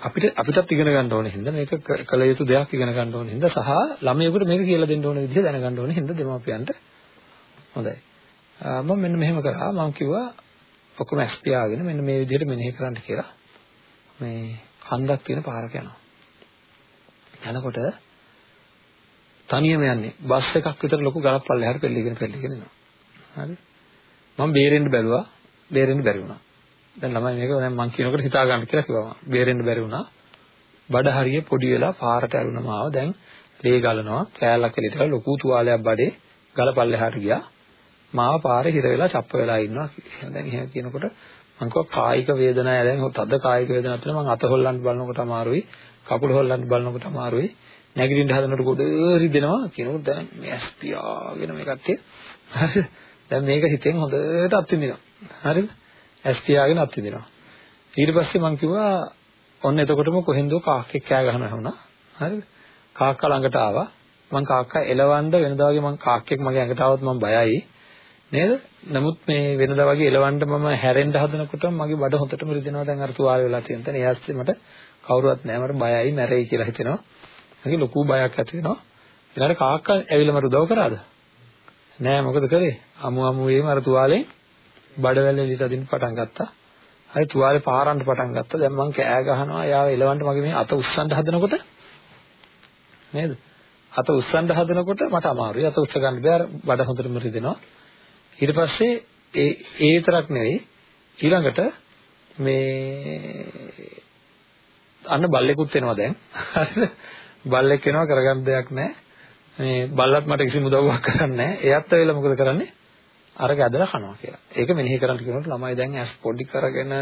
අපිට අපිටත් ඉගෙන ගන්න ඕනේ හින්දා මේක කළ යුතු දෙයක් ඉගෙන ගන්න ඕනේ හින්දා සහ ළමයෙකුට මේක කියලා දෙන්න ඕන විදිහ දැනගන්න ඕනේ හින්දා දෙමාපියන්ට හොඳයි. මම මෙන්න මෙහෙම කරා මම කිව්වා ඔක්කොම ඇස් පියාගෙන මෙන්න මේ විදිහට මෙනෙහි කරන්න කියලා. මේ කන්දක් තියෙන පාරක යනවා. යනකොට තනියම යන්නේ. බස් එකක් විතර ලොකු ගලක් පල්ලෙහාට පෙරලිගෙන පෙරලිගෙන එනවා. හරි. මම බේරෙන්න බැලුවා. බේරෙන්න බැරි වුණා. දැන් ළමයි මේක දැන් මං කියනකොට හිතා ගන්න කියලා කිව්වා. බේරෙන්න බැරි වුණා. බඩ හරිය පොඩි වෙලා පාරට ඇරුණම ආව. දැන් ලේ ගලනවා. කෑල්ලක් එළියට ලොකු තුවාලයක් බඩේ ගල පල්ලෙහාට ගියා. මාව පාරේ හිර වෙලා චප්ප වෙලා ඉන්නවා. දැන් එහෙම කියනකොට මං කිව්වා කායික වේදනාව දැන් තද කායික වේදනාවක් තියෙනවා මං අත හොල්ලන්න බලනකොට අමාරුයි. කකුල හොල්ලන්න බලනකොට අමාරුයි. නැගිටින්න හදනකොට ගොඩ රිදෙනවා කියනකොට දැන් මේ ඇස් පියාගෙන මේ කට්ටිය හරිද දැන් මේක හිතෙන් හොඳට අත්විඳිනවා හරිද? ඇස් පියාගෙන අත්විඳිනවා ඊට පස්සේ මං කිව්වා ඔන්න එතකොටම කොහෙන්දෝ කාක්කෙක් කෑ ගහනවා වුණා? හරිද? කාක්කා ළඟට ආවා. මං කාක්කා එලවන්න වෙනදා වගේ මං කාක්කෙක් මගේ ඇඟට ආවොත් මං බයයි. නේද? නමුත් මේ වෙනදා වගේ එලවන්න මම හැරෙන්න හදනකොට මගේ බඩ හොතටම රිදෙනවා දැන් අර තුවාල වෙලා තියෙන තැන. ඊයස්සේ මට කවුරුවත් නැහැ මට බයයි මැරෙයි කියලා හිතෙනවා. මගේ ලොකු බයක් ඇති වෙනවා. ඊළඟට කාක්කා ඇවිල්ලා මට උදව් කරාද? නෑ මොකද කරේ? අමු අමු වේම අර තුවාලෙන් බඩවැල් එළියට අදින්න පටන් ගත්තා. හරි තුවාලේ පාරන්න පටන් ගත්තා. දැන් මං කෑ ගහනවා. එයාව එලවන්න මගේ මේ අත උස්සන්න හදනකොට නේද? අත උස්සන්න හදනකොට මට අමාරුයි. අත උස්ස ගන්න බෑ. බඩ හොඳටම රිදෙනවා. ඊට පස්සේ ඒ ඒ විතරක් නෙවෙයි ඊළඟට මේ අන්න බල්ලෙකුත් එනවා දැන් හරිද බල්ලෙක් එනවා කරගන්න දෙයක් නැහැ මේ බල්ලත් මට කිසිම උදව්වක් කරන්නේ නැහැ එයත් ඇවිල්ලා මොකද කරන්නේ අරක ඇදලා කනවා කියලා. ඒක මෙනෙහි කරන්න කියනකොට ළමයි දැන් ඇස් පොඩි කරගෙන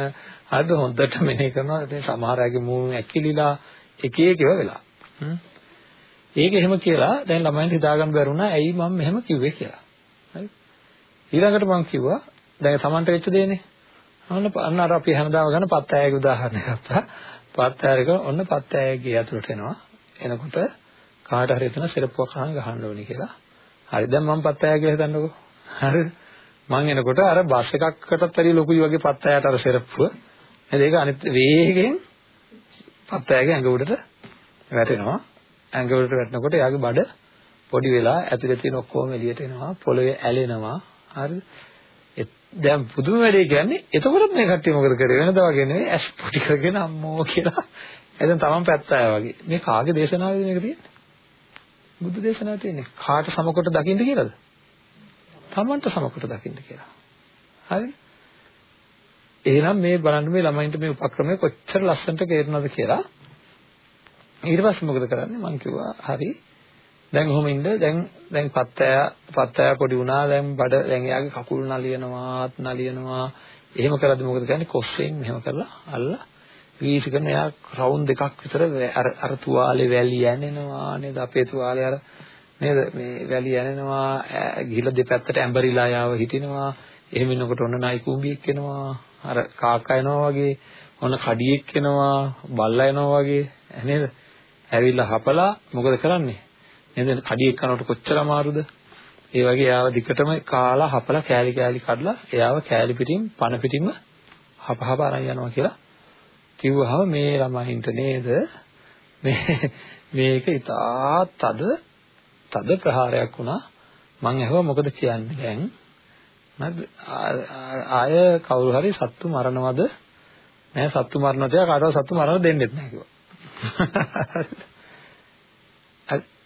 හරිද හොඳට මෙනෙහි කරනවා. ඉතින් සමහර අයගේ මූණ ඇකිලිලා එක එක ඒවා වෙලා. ඒක එහෙම කියලා දැන් ළමයින්ට හිතාගන්න බැරුණා ඇයි මම මෙහෙම කිව්වේ කියලා. හරි. ඊළඟට මම කිව්වා දැන් Tamanට වෙච්ච දේනේ. අන්න අන්න අර අපි හැමදාම ගන්න පත් ඇයගේ උදාහරණයක් ගත්තා. පත් ඇයක ඔන්න පත් ඇයගේ ඇතුළට එනවා. එනකොට කාට හරි එතන සෙරප්පුවක් අහන් ගහන්න ඕනේ කියලා. හරි දැන් මම පත් ඇය කියලා හිතන්නකෝ. හරිද? මං එනකොට අර බස් එකකටත් වැඩි ලොකුයි වගේ පත් ඇයට අර සෙරප්පුව. නේද? ඒක අනිත් වේගෙන් පත් ඇයගේ ඇඟ උඩට වැටෙනවා. ඇඟ උඩට වැටෙනකොට එයාගේ බඩ පොඩි වෙලා ඇතුලේ තියෙන ඔක්කොම එළියට එනවා. පොළවේ ඇලෙනවා. හරිද? දැන් පුදුම වැඩේ කියන්නේ එතකොටත් මේ කට්ටිය මොකද කරේ වෙනදා වගේ නෙවෙයි ඇස් පොටි කරගෙන අම්මෝ කියලා එතෙන් තමන් පැත්ත ආය වගේ මේ කාගේ දේශනාවේද මේක තියෙන්නේ බුදු දේශනාවේ තියෙන්නේ කාට සමකොට දකින්න කියලාද තමන්ට සමකොට දකින්න කියලා හරි එහෙනම් මේ බලන්න මේ ළමයින්ට මේ උපක්‍රමය කොච්චර ලස්සනට තේරෙනවද කියලා. ඊට පස්සේ මොකද කරන්නේ? මං කිව්වා හරි. දැන් ඔහොම ඉන්න. දැන් දැන් පත්තය පත්තය පොඩි වුණා. දැන් බඩ දැන් එයාගේ කකුල් නලියනවා නලියනවා. එහෙම කරද්දි මොකද කරන්නේ? කොස්සෙන් මෙහෙම කරලා අල්ලා වීසි කරන එයා රවුන්ඩ් දෙකක් විතර අර අර තුවාලේ වැලි යන්නේනවා නේද? අපේ තුවාලේ අර නේද? මේ වැලි යන්නේනවා ගිහිල්ලා දෙපැත්තට ඇඹරිලා යාව හිටිනවා. එහෙම ඉන්නකොට ඔන්න නයි කුඹියෙක් එනවා. අර කාකා එනවා වගේ. ඔන්න කඩියෙක් එනවා. බල්ලා එනවා වගේ. නේද? ඇවිල්ලා හපලා මොකද කරන්නේ? නේද කඩියෙක් කනකොට කොච්චර අමාරුද? ඒ වගේ එයාව දිකටම කාලා හපලා කෑලි කෑලි කඩලා එයාව කෑලි පිටින් පන පිටින්ම හප හප අරන් යනවා කියලා කිව්වහම මේ ළමයින්ට නේද? මේ මේක ඉතා තද තද ප්‍රහාරයක් වුණා. මං ඇහුවා මොකද කියන්නේ දැන්? නේද? ආය කවුරු හරි සත්තු මරනවද? නෑ සත්තු මරනවද කාටවත් සත්තු මරන්න දෙන්නෙත් නෑ කිව්වා.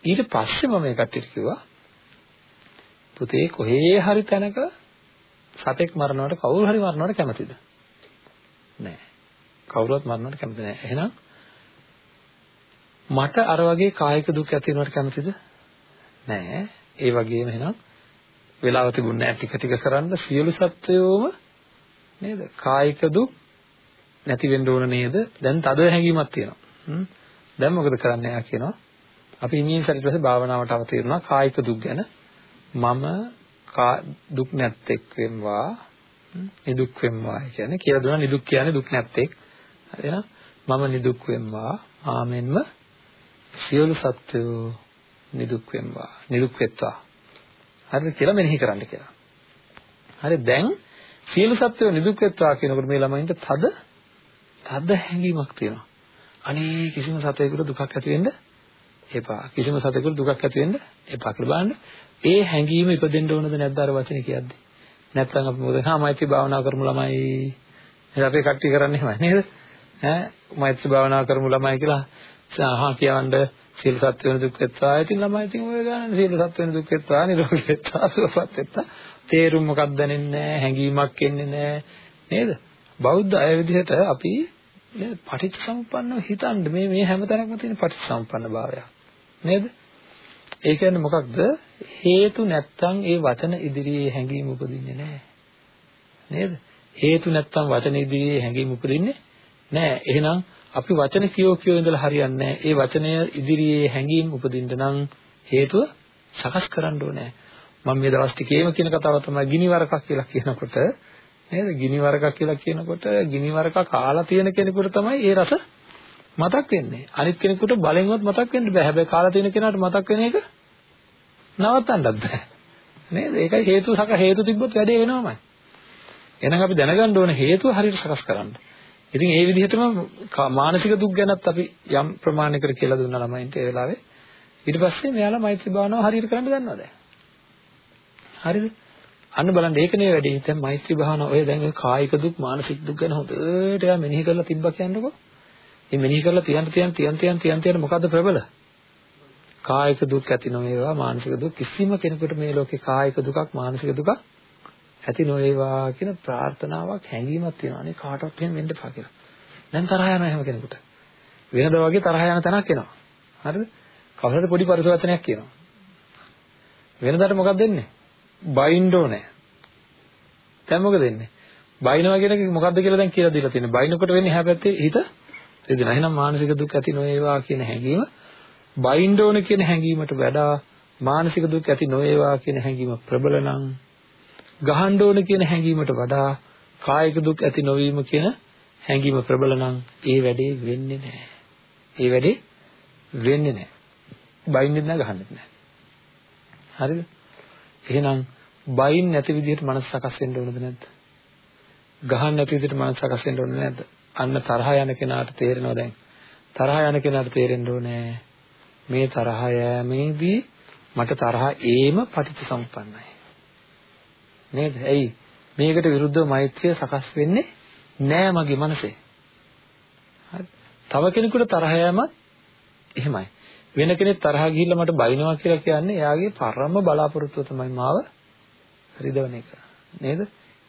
ඊට පස්සේ මම මේ කට්ටියට කිව්වා පුතේ කොහේ හරි තැනක සතෙක් මරනවට කවුරු හරි මරනවට කැමතිද? නෑ. කවුරුවත් මරනවට කැමති නෑ. එහෙනම් මට අර වගේ කායික දුක් ඇති වෙනවට කැමතිද? නෑ. ඒ වගේම එහෙනම් වෙලාව තිබුණේ නැහැ ටික ටික කරන්න සියලු සත්වයෝම නේද? කායික දුක් නැති වෙන්න ඕන නේද? දැන් තද හැඟීමක් තියෙනවා. දැන් මොකද කරන්න? යා කියනවා අපි ඉමින් සැරිට පස්සේ භාවනාවට අවතීර්ණා. කායික දුක් ගැන මම දුක් නැත්තෙක් වෙම්වා. නිදුක් වෙම්වා කියන්නේ කියලා දුන්නා. නිදුක් කියන්නේ දුක් නැත්තෙක්. හරිද මම නිදුක් වෙම්වා. ආමෙන්ම සියලු සත්වයෝ නිදුක් වෙම්වා. නිදුක් වෙත්වා. හරිද කියලා මෙනෙහි කරන්න කියලා. හරි දැන් සියලු සත්වෝ නිදුක් වෙත්වා කියනකොට මේ ළමයින්ට තද තද හැඟීමක් තියෙනවා. අනේ කිසිම සතෙකුට දුකක් ඇති වෙන්න එපා. කිසිම සතෙකුට දුකක් ඇති වෙන්න එපා කියලා බලන්න. ඒ හැඟීම ඉපදෙන්න ඕනද නැද්ද අර වචනේ කියද්දි? නැත්නම් අපි මොකද හා මෛත්‍රී භාවනා කරමු ළමයි. එහෙනම් අපේ කට්ටිය කරන්නේ එහෙමයි නේද? ඈ මෛත්‍රී භාවනා කරමු ළමයි කියලා අහා කියවන්නේ සියලු සත්වයන් දුක් වෙත්වා. ඉතින් ළමයි ඉතින් ඔය ගන්න සියලු සත්වයන් දුක් වෙත්වා, නිරෝගී වෙත්වා, සුවපත් වෙත්වා. තේරුම් මොකක්ද දැනෙන්නේ නැහැ, හැඟීමක් එන්නේ නැහැ. නේද? බෞද්ධ අය විදිහට අපි නේද පටිච්චසමුප්පන්නව හිතන්න මේ මේ හැමතැනකම තියෙන පටිච්චසමුප්පන්න භාවය. නේද? ඒ කියන්නේ මොකක්ද? හේතු නැත්තම් ඒ වචන ඉදිරියේ හැඟීම උපදින්නේ නැහැ. නේද? හේතු නැත්තම් වචන ඉදිරියේ හැඟීම උපදින්නේ නැහැ. එහෙනම් අපි වචන කියෝ කියෝ ඉඳලා හරියන්නේ ඒ වචනය ඉදිරියේ හැඟීම් උපදින්න නම් හේතුව සකස් කරන්න ඕනේ. මම මේ දවස් ටිකේම කියන කතාව තමයි ගිනි වරකක් කියලා කියනකොට නේද? ගිනි වරකක් කියලා කියනකොට ගිනි වරක කාලා තියෙන කෙනෙකුට තමයි ඒ රස මතක් වෙන්නේ. අනිත් කෙනෙකුට බලෙන්වත් මතක් වෙන්න බෑ. හැබැයි කාලා තියෙන කෙනාට මතක් වෙන එක නවත්තන්නත් බෑ. නේද? ඒකයි හේතු සක හේතු තිබ්බොත් වැඩේ වෙනවමයි. එහෙනම් අපි දැනගන්න ඕන හේතුව හරියට සකස් කරන්න. ඉතින් ඒ විදිහටම මානසික දුක් ගැනත් අපි යම් ප්‍රමාණයකට කියලා දුන්නා ළමයින්ට ඒ වෙලාවේ. ඊට පස්සේ මෙයාලා මෛත්‍රී භාවනාව හරියට කරන්න ගන්නවා දැන්. හරිද? අන්න බලන්න ඒකනේ වැඩි. දැන් මෛත්‍රී භාවනාව ඔය දැන් ඔය කායික දුක් මානසික දුක් ගැන හොඳට එයා මෙනෙහි කරලා තිබ්බා කියන්නකෝ. මේ මෙනෙහි කරලා තියන් තියන් තියන් තියන් තියන් තියන් මොකද්ද ප්‍රබල? කායික දුක් ඇති නොවේවා මානසික දුක් කිසිම කෙනෙකුට මේ ලෝකේ කායික දුකක් මානසික දුකක් ඇති නොවේවා කියන ප්‍රාර්ථනාවක් හැඟීමක් තියෙනවා නේ කාටවත් එහෙම වෙන්න එපා කියලා. දැන් තරහ යනවා එහෙම කෙනෙකුට. වෙනද වගේ තරහ යන තැනක් එනවා. හරිද? කවුරුහරි පොඩි පරිසවචනයක් කියනවා. වෙනදාට මොකක්ද දෙන්නේ? බයින්ඩ් ඕනේ. දැන් මොකද දෙන්නේ? බයිනවා කියන එක මොකද්ද කියලා දැන් කියලා දීලා තියෙනවා. බයිනකොට වෙන්නේ හැපැත්තේ හිත දෙදෙනා. එහෙනම් මානසික දුක් ඇති නොවේවා කියන හැඟීම බයින්ඩ් ඕන කියන හැඟීමට වඩා මානසික දුක් ඇති නොවේවා කියන හැඟීම ප්‍රබල නම් ගහන්න ඕන කියන හැඟීමට වඩා කායික දුක් ඇති නොවීම කියන හැඟීම ප්‍රබල නම් ඒ වැඩේ වෙන්නේ නැහැ. ඒ වැඩේ වෙන්නේ නැහැ. බයින්නෙත් නැහැ ගහන්නෙත් නැහැ. හරිද? එහෙනම් බයින් නැති විදිහට මනස සකස් වෙන්න ඕනද නැද්ද? ගහන්න නැති විදිහට මනස සකස් වෙන්න ඕනද නැද්ද? අන්න තරහ යන කෙනාට තේරෙනවා දැන්. තරහ යන කෙනාට තේරෙන්න ඕනේ මේ තරහ යෑමේදී මට තරහ ඒම පටිච්චසමුප්පන්නයි. නේද? ඇයි? මේකට විරුද්ධව මෛත්‍රිය සකස් වෙන්නේ නෑ මගේ මනසේ. හරි. තව කෙනෙකුට තරහ යෑමත් එහෙමයි. වෙන කෙනෙක් තරහ ගිහිල්ලා මට බයිනවා කියලා කියන්නේ එයාගේ පරම බලාපොරොත්තුව තමයි මාව රිදවන එක. නේද?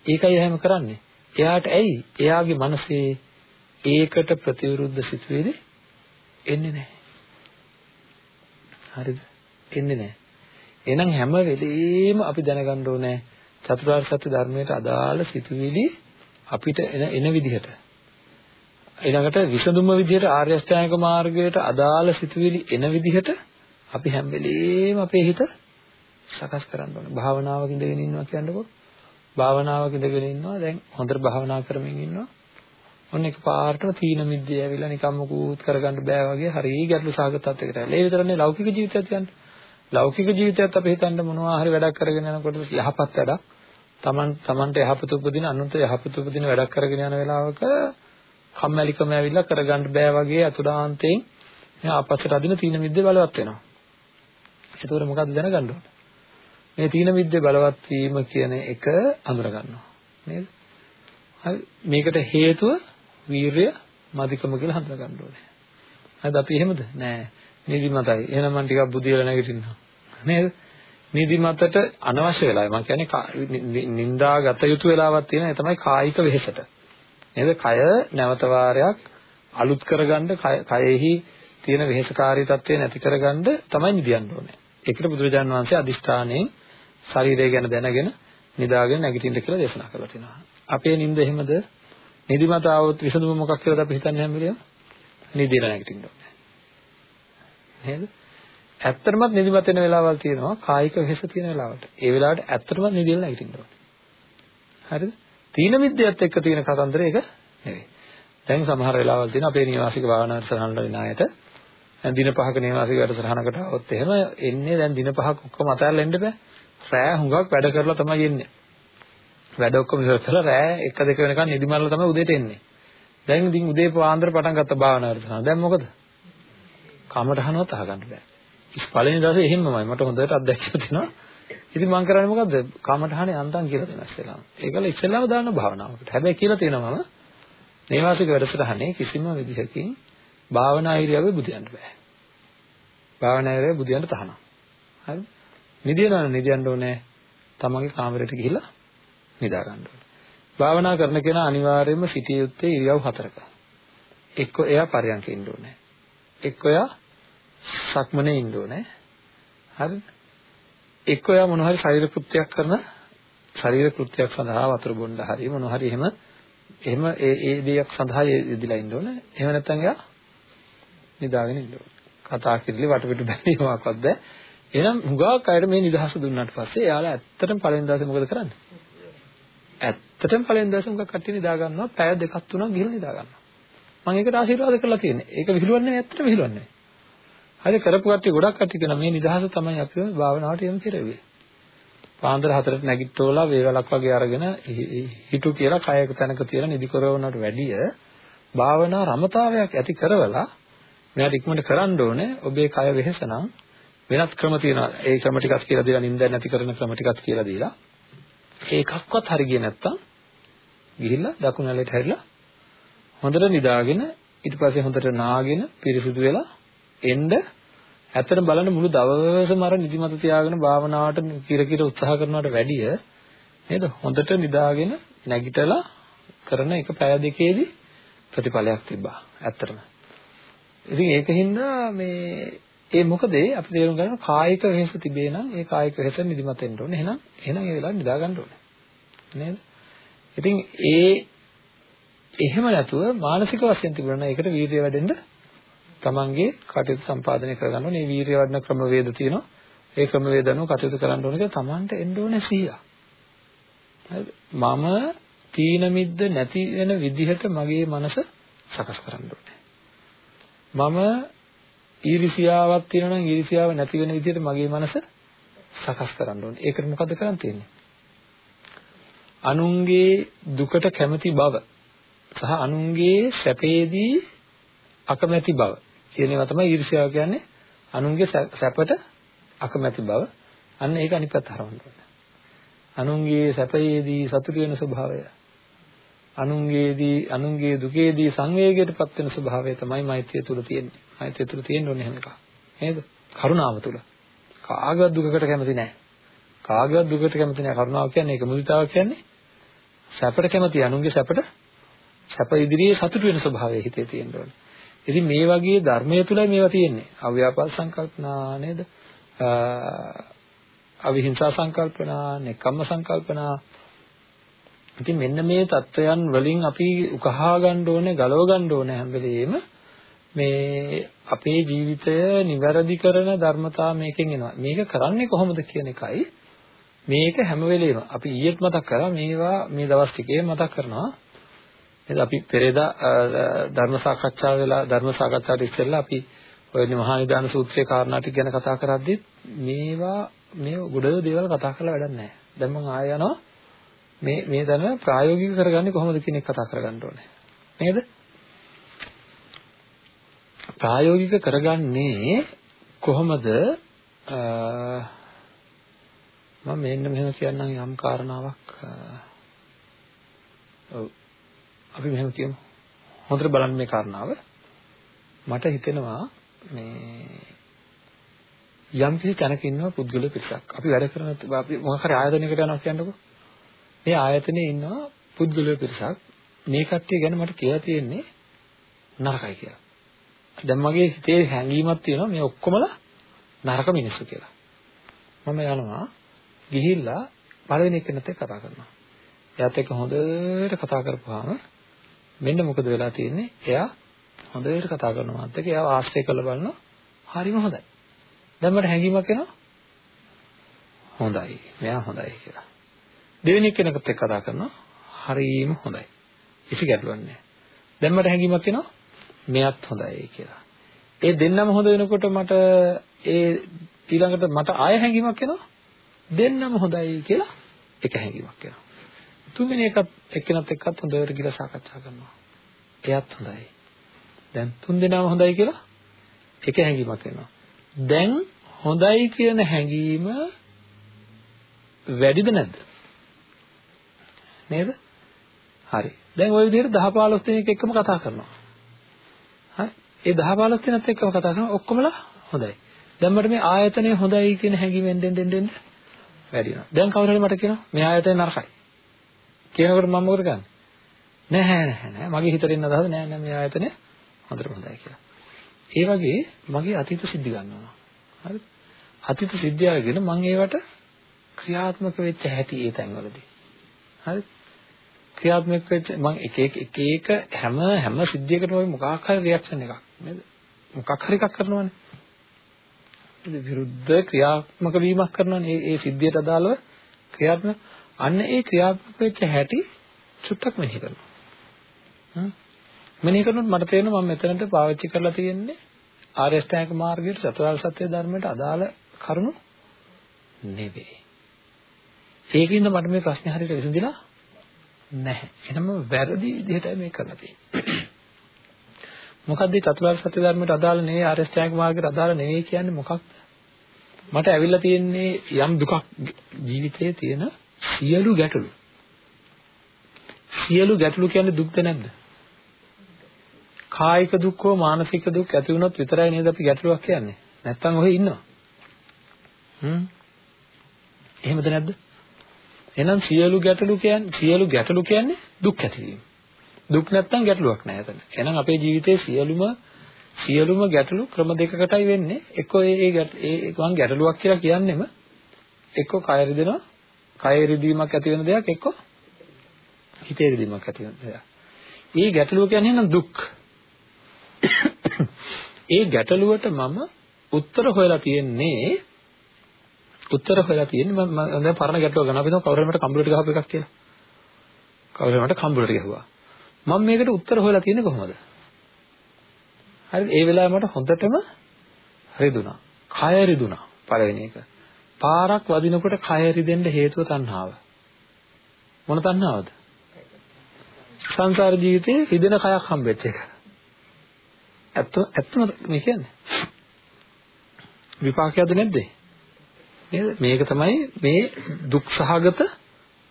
ඒකයි එහෙම කරන්නේ. එයාට ඇයි? එයාගේ මනසේ ඒකට ප්‍රතිවිරුද්ධ සිතුවිලි එන්නේ නැහැ. හරිද? එන්නේ නැහැ. එහෙනම් හැම වෙලෙම අපි දැනගන්න ඕනේ චතුරාර්ය සත්‍ය ධර්මයට අදාළ සිතුවිලි අපිට එන එන විදිහට ඊළඟට විසඳුම විදිහට ආර්ය අෂ්ටාංගික මාර්ගයට අදාළ සිතුවිලි එන විදිහට අපි හැම වෙලෙම අපේ හිත සකස් කරන්න ඕනේ. භාවනාවක ඉඳගෙන ඉන්නවා කියන්නකෝ. භාවනාවක ඉඳගෙන ඉන්නවා දැන් හොඳට භාවනා කරමින් ඉන්නවා. ඔන්න එකපාරටම තීන මිද්දේ ඇවිල්ලා නිකම් මොකුත් කරගන්න බෑ වගේ හරිය ගැටලු සාගත තත්යකට ඇවිල්ලා. ඒ විතරනේ ලෞකික ජීවිතයත් කියන්නේ. ලෞකික ජීවිතයත් අපි හිතන්න මොනවා හරි වැඩක් කරගෙන යනකොට යහපත් වැඩක්. Taman Tamanට යහපත උපදින අනුන්ට යහපත උපදින වැඩක් කරගෙන යන වෙලාවක කම්මැලිකම ඇවිල්ලා කරගන්න බෑ වගේ අතුලාන්තයෙන් ආපස්සට අදින තීන මිද්දේ බලවත් වෙනවා. ඒතකොට මොකද්ද දැනගන්න ඕනේ? මේ තීන මිද්දේ බලවත් වීම කියන එක අඳුර ගන්නවා. නේද? හරි මේකට හේතුව වීරය මදිකම කියලා හඳුනා ගන්න ඕනේ. හරිද අපි එහෙමද? නෑ. නිදිමතයි. එහෙනම් මම ටිකක් බුදියලා නැගිටින්නවා. නේද? නිදිමතට අනවශ්‍ය වෙලාවයි. මම කියන්නේ නින්දා ගත යුතු වෙලාවක් තියෙන ඒ තමයි කායික වෙහෙසට. නේද? කය නැවත වාරයක් අලුත් කරගන්න කයෙහි තියෙන වෙහෙසකාරී තත්ත්වය නැති කරගන්න තමයි නිදියන්න ඕනේ. ඒකට බුදුරජාන් වහන්සේ අදිෂ්ඨානයෙන් ශරීරය ගැන දැනගෙන නිදාගෙන නැගිටින්න කියලා දේශනා කරලා තිනවා. අපේ නිින්ද එහෙමද? නිදිමත આવොත් විසඳුම මොකක් කියලාද අපි හිතන්නේ හැම වෙලේම? නිදිලා නැගිටින්න ඕනේ. නේද? ඇත්තටමත් නිදිමත වෙන වෙලාවල් තියෙනවා කායික වෙහෙස තියෙන වෙලාවට. ඒ වෙලාවට ඇත්තටම නිදිලා නැගිටින්න ඕනේ. හරිද? තීන මිද්දයත් එක්ක තියෙන කතන්දරය ඒක නෙවෙයි. දැන් සමහර වෙලාවල් තියෙන අපේ නිවාසික භාවනා වැඩසටහන වල නායට දින පහක නිවාසික වැඩසටහනකට આવොත් එහෙම එන්නේ දැන් දින පහක් ඔක්කොම අතහැරලා එන්න බෑ. රෑ හුඟක් වැඩ කරලා තමයි එන්නේ. වැඩ ඔක්කොම ඉවර කරලා රෑ 1 2 වෙනකන් නිදිමරලා තමයි උදේට එන්නේ. දැන් ඉතින් උදේ පාන්දර පටන් ගත්ත භාවනා වැඩසටහන. දැන් මොකද? කමටහනවත් අහගන්න බෑ. පළවෙනි දවසේ එහෙමමයි මට හොඳට අත්දැකීම තියෙනවා. ඉතින් මම කරන්නේ මොකද්ද? කමටහනේ අන්තම් කියලා දෙනවා ඉස්සෙල්ලාම. ඒකල ඉස්සෙල්ලාම දාන්න භාවනාවකට. හැබැයි කියලා තියෙනවා මම නේවාසික වැඩසටහනේ කිසිම විදිහකින් භාවනා ඉරියව්වේ බුදියන්න බෑ. භාවනා ඉරියව්වේ බුදියන්න තහනම්. හරිද? නිදියනවා නිදියන්න ඕනේ. තමන්ගේ කාමරයට ගිහිල්ලා නිදා ගන්න ඕනේ. භාවනා කරන කෙනා අනිවාර්යයෙන්ම සිටිය යුත්තේ ඉරියව් හතරක. එක්ක එයා පරයන්කේ ඉන්න ඕනේ. එක්ක එයා සක්මනේ ඉන්න ඕනේ. හරිද? එක්ක එයා මොන හරි ශරීර කෘත්‍යයක් කරන ශරීර කෘත්‍යයක් සඳහා වතුර බොන්න හරි මොන හරි එහෙම එහෙම ඒ ඒ දෙයක් සඳහා යෙදিলা ඉන්න ඕනේ. එහෙම නැත්නම් එයා නිදාගෙන ඉන්න ඕනේ. කතා කිරිලි වටපිට බැලීමක්වත් බෑ. එහෙනම් හුඟක් අයට මේ නිදහස දුන්නාට පස්සේ එයාලා ඇත්තටම පළවෙනි දවසේ මොකද කරන්නේ? ඇත්තටම පළවෙනි දවසේ මොකක් කට්ටිය නිදා ගන්නවා පැය දෙකක් තුනක් ගිහලා නිදා ගන්නවා. මම ඒකට ආශිර්වාද කරලා තියෙන්නේ. ඒක විහිළුවන්නේ ඇත්තටම විහිළුවන්නේ. හරි කරපු කට්ටිය ගොඩක් කට්ටිය කියන මේ නිදහස තමයි අපිව භාවනාවට යොමු කරෙන්නේ. පාන්දර හතරට නැගිට්ටෝලා වේවලක් වගේ අරගෙන හිටු කියලා කයක තැනක තියලා නිදි කරවනවට වැඩිය භාවනා රමතාවයක් ඇති කරවලා මෙයාට ඉක්මනට කරන්න ඕනේ ඔබේ කය වෙහෙසනම් වෙනත් ක්‍රම තියෙනවා ඒ ක්‍රම ටිකක් කියලා දීලා නිින්ද නැති කරන ක්‍රම ටිකක් කියලා දීලා ඒකක්වත් හරි ගියේ නැත්තම් ගිහිල්ලා දකුණු ඇලේට හැරිලා හොඳට නිදාගෙන ඊට පස්සේ හොඳට නාගෙන පිරිසිදු වෙලා එන්න ඇත්තට බලන්න මුළු දවසම අර නිදිමත තියාගෙන භාවනාවට කිර කිර උත්සාහ කරනවට වැඩිය නේද? හොඳට නිදාගෙන නැගිටලා කරන එක පැය දෙකේදී ප්‍රතිඵලයක් තිබ්බා ඇත්තටම. ඉතින් ඒකින්ද මේ ඒ මොකද? අපි තේරුම් ගන්න කායික වෙහෙස තිබේ නම් ඒ කායික වෙහෙස නිදිමත වෙන්න ඕනේ. එහෙනම් එහෙනම් ඒ වෙලාවට නිදා ගන්න ඕනේ. නේද? ඉතින් ඒ එහෙම නැතුව මානසික වශයෙන් තිබුණා නම් ඒකට වීර්යය වැඩෙන්න තමන්ගේ කටයුතු සම්පාදනය කරගන්න ඕනේ. මේ වීර්ය වඩන ක්‍රමවේද තියෙනවා. ඒ ක්‍රමවේද අනුව කටයුතු කරන්න ඕනේ කියලා තමන්ට එන්න ඕනේ 100. මම තීන මිද්ද නැති වෙන විදිහට මගේ මනස සකස් කරන්න ඕනේ. මම ඊර්ෂියාවක් තියෙනවා නම් ඊර්ෂියාව නැති වෙන විදිහට මගේ මනස සකස් කරන්න ඕනේ. ඒකට මොකද කරන්න තියෙන්නේ? අනුන්ගේ දුකට කැමති බව සහ අනුන්ගේ සැපේදී අකමැති බව කියන ඒවා තමයි ඊර්ෂ්‍යාව කියන්නේ අනුන්ගේ සැපට අකමැති බව. අන්න ඒක අනිත් පැත්ත හරවන්න ඕනේ. අනුන්ගේ සැපයේදී සතුටු වෙන ස්වභාවය. අනුන්ගේදී අනුන්ගේ දුකේදී සංවේගයටපත් වෙන ස්වභාවය තමයි මෛත්‍රිය තුල තියෙන්නේ. මෛත්‍රිය තුල තියෙන්න ඕනේ හැම එකක්. නේද? කරුණාව තුල. කාගවත් දුකකට කැමති නැහැ. කාගවත් දුකට කැමති නැහැ. කරුණාව කියන්නේ ඒක මුදිතාව කියන්නේ සැපට කැමති අනුන්ගේ සැපට සැප ඉදිරියේ සතුටු වෙන ස්වභාවය හිතේ තියෙන්න ඕනේ. ඉතින් මේ වගේ ධර්මය තුලයි මේවා තියෙන්නේ. අව්‍යාපාද සංකල්පනා නේද? අවිහිංසා සංකල්පනා, නෙකම්ම සංකල්පනා. ඉතින් මෙන්න මේ தත්වයන් වලින් අපි උකහා ගන්න ඕනේ, ගලව ගන්න ඕනේ හැම වෙලෙම. මේ අපේ ජීවිතය નિවැරදි කරන ධර්මතා මේකෙන් එනවා. මේක කරන්නේ කොහොමද කියන එකයි මේක හැම වෙලේම අපි ඊයේත් මතක් කරා මේවා මේ දවස් ටිකේ මතක් කරනවා. නේද අපි පෙරේදා ධර්ම සාකච්ඡාව වෙලා ධර්ම සාකච්ඡාවට ඉස්සෙල්ලා අපි ඔය මහා නිදාන සූත්‍රයේ කාරණා ටික ගැන කතා කරද්දි මේවා මේ ගොඩ දේවල් කතා කරලා වැඩක් නැහැ. දැන් මම ආය යනවා මේ මේ දන ප්‍රායෝගික කරගන්නේ කොහොමද කියන එක කතා කරගන්න ඕනේ. නේද? ප්‍රායෝගික කරගන්නේ කොහොමද මම මෙන්න මෙහෙම කියන්නම් යම් කාරණාවක් ඔව් අපි මෙහෙම කියමු. හොඳට බලන්න මේ කාරණාව. මට හිතෙනවා මේ යම් කිසි තැනක ඉන්නවා පුද්ගල පිරිසක්. අපි වැඩ කරන අපි මොකක් හරි ආයතනයකට යනවා කියන්නකෝ. මේ ආයතනයේ ඉන්නවා පුද්ගල පිරිසක්. මේ කට්ටිය ගැන මට කියලා තියෙන්නේ නරකයි කියලා. දැන් මගේ හිතේ හැඟීමක් තියෙනවා මේ ඔක්කොමලා නරක මිනිස්සු කියලා. මම යනවා ගිහිල්ලා පළවෙනි එකනත් එක්ක කතා කරනවා. එයාත් එක්ක හොඳට කතා කරපුවාම මෙන්න මොකද වෙලා තියෙන්නේ? එයා හොඳට කතා කරනවා මාත් එක්ක එයා ආශ්‍රය කරලා බලනවා. හරිම හොඳයි. දැන් මට හැඟීමක් එනවා. හොඳයි. මෙයා හොඳයි කියලා. දෙවෙනි කෙනෙකුත් එක්ක කතා කරනවා. හරිම හොඳයි. කිසි ගැටලුවක් නැහැ. දැන් මට හැඟීමක් එනවා. මෙයත් හොඳයි කියලා. ඒ දෙන්නම හොඳ වෙනකොට මට ඒ ඊළඟට මට ආය හැඟීමක් එනවා. දෙන්නම හොඳයි කියලා එක හැඟීමක් එනවා. තුන්වෙනි එකත් එක්කෙනත් එක්කත් හොඳට කියලා සාකච්ඡා කරනවා. එයත් හොඳයි. දැන් තුන් දෙනාම හොඳයි කියලා එක හැඟීමක් එනවා. දැන් හොඳයි කියන හැඟීම වැඩිද නැද්ද? නේද? හරි. දැන් ওই විදිහට 10 15 දෙනෙක් එක්කම කතා කරනවා. හරි. ඒ 10 15 දෙනාත් එක්කම කතා කරනවා ඔක්කොමලා හොඳයි. දැන් මට මේ ආයතනය හොඳයි කියන හැඟීමෙන් දෙන්න දෙන්න දෙන්න වැඩි වෙනවා. දැන් කවුරු හරි මට කියනවා මේ ආයතනය නරකයි. කියනකොට මම මොකද කරන්නේ? නැහැ නැහැ නැහැ. මගේ හිතට එන්න අදහස නැහැ නැහැ මේ ආයතනය හොඳට හොඳයි කියලා. ඒ වගේ මගේ අතීත සිද්ධි ගන්නවා. හරි? අතීත සිද්ධි අරගෙන මම ඒවට ක්‍රියාත්මක වෙච්ච හැටි ඒ තැන්වලදී. හරි? ක්‍රියාත්මක වෙච්ච මම එක එක එක එක හැම හැම සිද්ධියකටම ඔය මොකක් හරි රියැක්ෂන් එකක් නේද? මොකක් හරි එකක් කරනවනේ. විරුද්ධ ක්‍රියාත්මක වීමක් කරනවනේ. ඒ ඒ සිද්ධියට අදාළව ක්‍රියාත්මක අන්න ඒ ක්‍රියාත්මක වෙච්ච හැටි චුට්ටක් මෙනෙහි කරනවා. හ්ම් මෙනෙහි කරනකොට මට තේරෙනවා මම මෙතනට පාවිච්චි කරලා තියෙන්නේ ආර්ය අෂ්ටාංගික මාර්ගයේ චතුරාර්ය සත්‍ය ධර්මයට අදාළ කරුණු නෙවෙයි. ඒකින්ද මට මේ ප්‍රශ්නේ හරියට විසඳිලා නැහැ. එහෙනම් වැරදි විදිහටයි මේක කරලා තියෙන්නේ. මොකද්ද චතුරාර්ය සත්‍ය ධර්මයට අදාළ නෙවෙයි ආර්ය අෂ්ටාංගික මාර්ගයට අදාළ නෙවෙයි කියන්නේ මොකක්ද? මට ඇවිල්ලා තියෙන්නේ යම් දුකක් ජීවිතයේ තියෙන සියලු ගැටලු. සියලු ගැටලු කියන්නේ දුක්ද නැද්ද? කායික දුක් හෝ මානසික දුක් ඇති වුණොත් විතරයි නේද අපි ගැටලුවක් කියන්නේ. නැත්තම් ඔහෙ ඉන්නවා. හ්ම්. එහෙමද නැද්ද? එහෙනම් සියලු ගැටලු කියන්නේ සියලු ගැටලු කියන්නේ දුක් ඇතිවීම. දුක් නැත්තම් ගැටලුවක් නෑ එතන. එහෙනම් අපේ ජීවිතයේ සියලුම සියලුම ගැටලු ක්‍රම දෙකකටයි වෙන්නේ. එක්කෝ ඒ ඒ මං ගැටලුවක් කියලා කියන්නෙම එක්කෝ කය රිදෙනවා, කය රිදීමක් ඇති වෙන දෙයක් එක්කෝ හිතේ රිදීමක් ඇති වෙන දෙයක්. මේ ගැටලුව කියන්නේ නම් දුක්. ඒ ගැටලුවට මම උත්තර හොයලා තියෙන්නේ උත්තර හොයලා තියෙන්නේ මම දැන් පරණ ගැටලුව ගන්න අපි හිතමු කවුරුහරි මට කම්බුලට ගහපු එකක් කියලා. කවුරුහරි මට කම්බුලට ගැහුවා. මම මේකට උත්තර හොයලා තියෙන්නේ කොහොමද? හරිද? ඒ වෙලාවේ මට හොඳටම රිදුනා. කය රිදුනා පළවෙනි එක. පාරක් වදිනකොට කය රිදෙන්න හේතුව තණ්හාව. මොන තණ්හාවද? සංසාර ජීවිතේ රිදෙන කයක් හම්බෙච්ච එක. ඇත්ත ඇත්තම මේ කියන්නේ. විපාකයක්ද නැද්ද? නේද? මේක තමයි මේ දුක් සහගත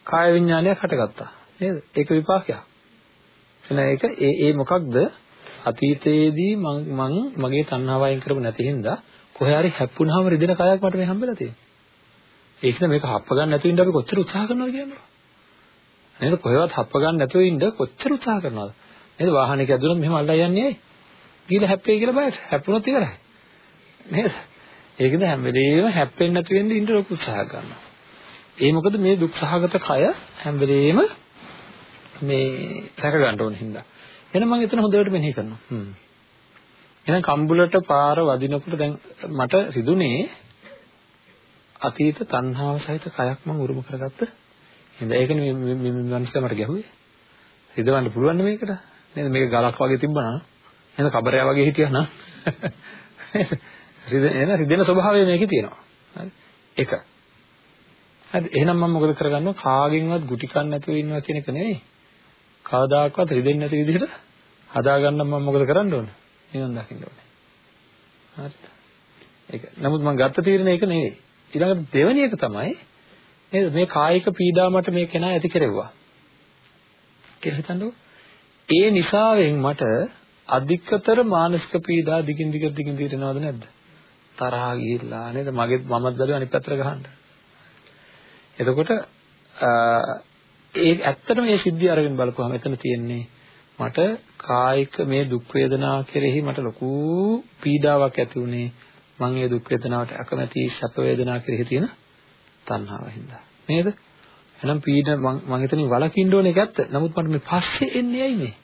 කාය විඥානයක් හටගත්තා. නේද? ඒක විපාකයක්. එන ඒක ඒ ඒ මොකක්ද? අතීතයේදී මං මගේ තණ්හාවයින් කරපු නැති හින්දා කොහේ හරි හැප්පුණාම රිදෙන කයක් මට මේ හම්බෙලා තියෙනවා. ඒක නිසා මේක හප්ප ගන්න නැතුව ඉන්න අපි කොච්චර උත්සාහ කරනවද කියන්නේ. නේද? කොහෙවත් හප්ප ගන්න නැතුව ඉන්න කොච්චර උත්සාහ කරනවද? නේද? වාහනයක ඇදුනොත් මෙහෙම අල්ලලා යන්නේ ඇයි? ගිහලා හැප්පෙයි කියලා බයද? හැප්පුණොත් ඉවරයි. නේද? ඒකද හැම වෙලේම හැප්පෙන්නේ නැති වෙන්න ඉන්න ලොකු උත්සාහ ගන්නවා. ඒ මොකද මේ දුක්සහගත කය හැම වෙලේම මේ රැක ගන්න ඕන හින්දා. එහෙනම් මම එතන හොඳට මෙනෙහි කරනවා. හ්ම්. එහෙනම් කම්බුලට පාර වදිනකොට දැන් මට රිදුනේ අතීත තණ්හාව සහිත කයක් මම උරුම කරගත්ත. හින්දා ඒකනේ මේ මේ මිනිස්සු මට ගැහුවේ. රිදවන්න පුළුවන් මේකට. නේද? මේක ගලක් වගේ තිබ්බනා. එහෙනම් කබරයා වගේ හිටියා නා. රිදෙන රිදෙන ස්වභාවය මේකේ තියෙනවා. හරි. එක. හරි එහෙනම් මම මොකද කරගන්නවා කාගෙන්වත් ගුටි කන්න නැතුව ඉන්නවා කියන එක නෙවෙයි. කවදාකවත් රිදෙන්නේ නැති විදිහට හදාගන්න මම මොකද කරන්න ඕන? නිවන් දකින්න ඕනේ. හරිද? ඒක. නමුත් මම ගත්ත තීරණය ඒක නෙවෙයි. ඊළඟට දෙවෙනි එක තමයි නේද මේ කායික පීඩා මට මේ කෙනා ඇති කෙරෙව්වා. කියලා හිතන්නකෝ. ඒ නිසාවෙන් මට අධිකතර මානසික පීඩා දිගින් දිගට දිගින් දිගට එනවද නැද්ද? තරහා ගිහිල්ලා නේද මගේ මමත් බැලුවා අනිත් පැත්තට ගහන්න. එතකොට ඒ ඇත්තටම මේ සිද්ධිය අරගෙන බලපුවහම එතන තියෙන්නේ මට කායික මේ දුක් වේදනා කෙරෙහි මට ලොකු පීඩාවක් ඇති වුණේ මම ඒ දුක් වේදනාවට අකමැති සැප වේදනා කෙරෙහි තියෙන තණ්හාව හින්දා. නේද? එහෙනම් පීඩ මම එතනින් වළකින්න ඕනේ ඒක ඇත්ත. නමුත් මට මේ පස්සේ එන්නේ ඇයි මේ?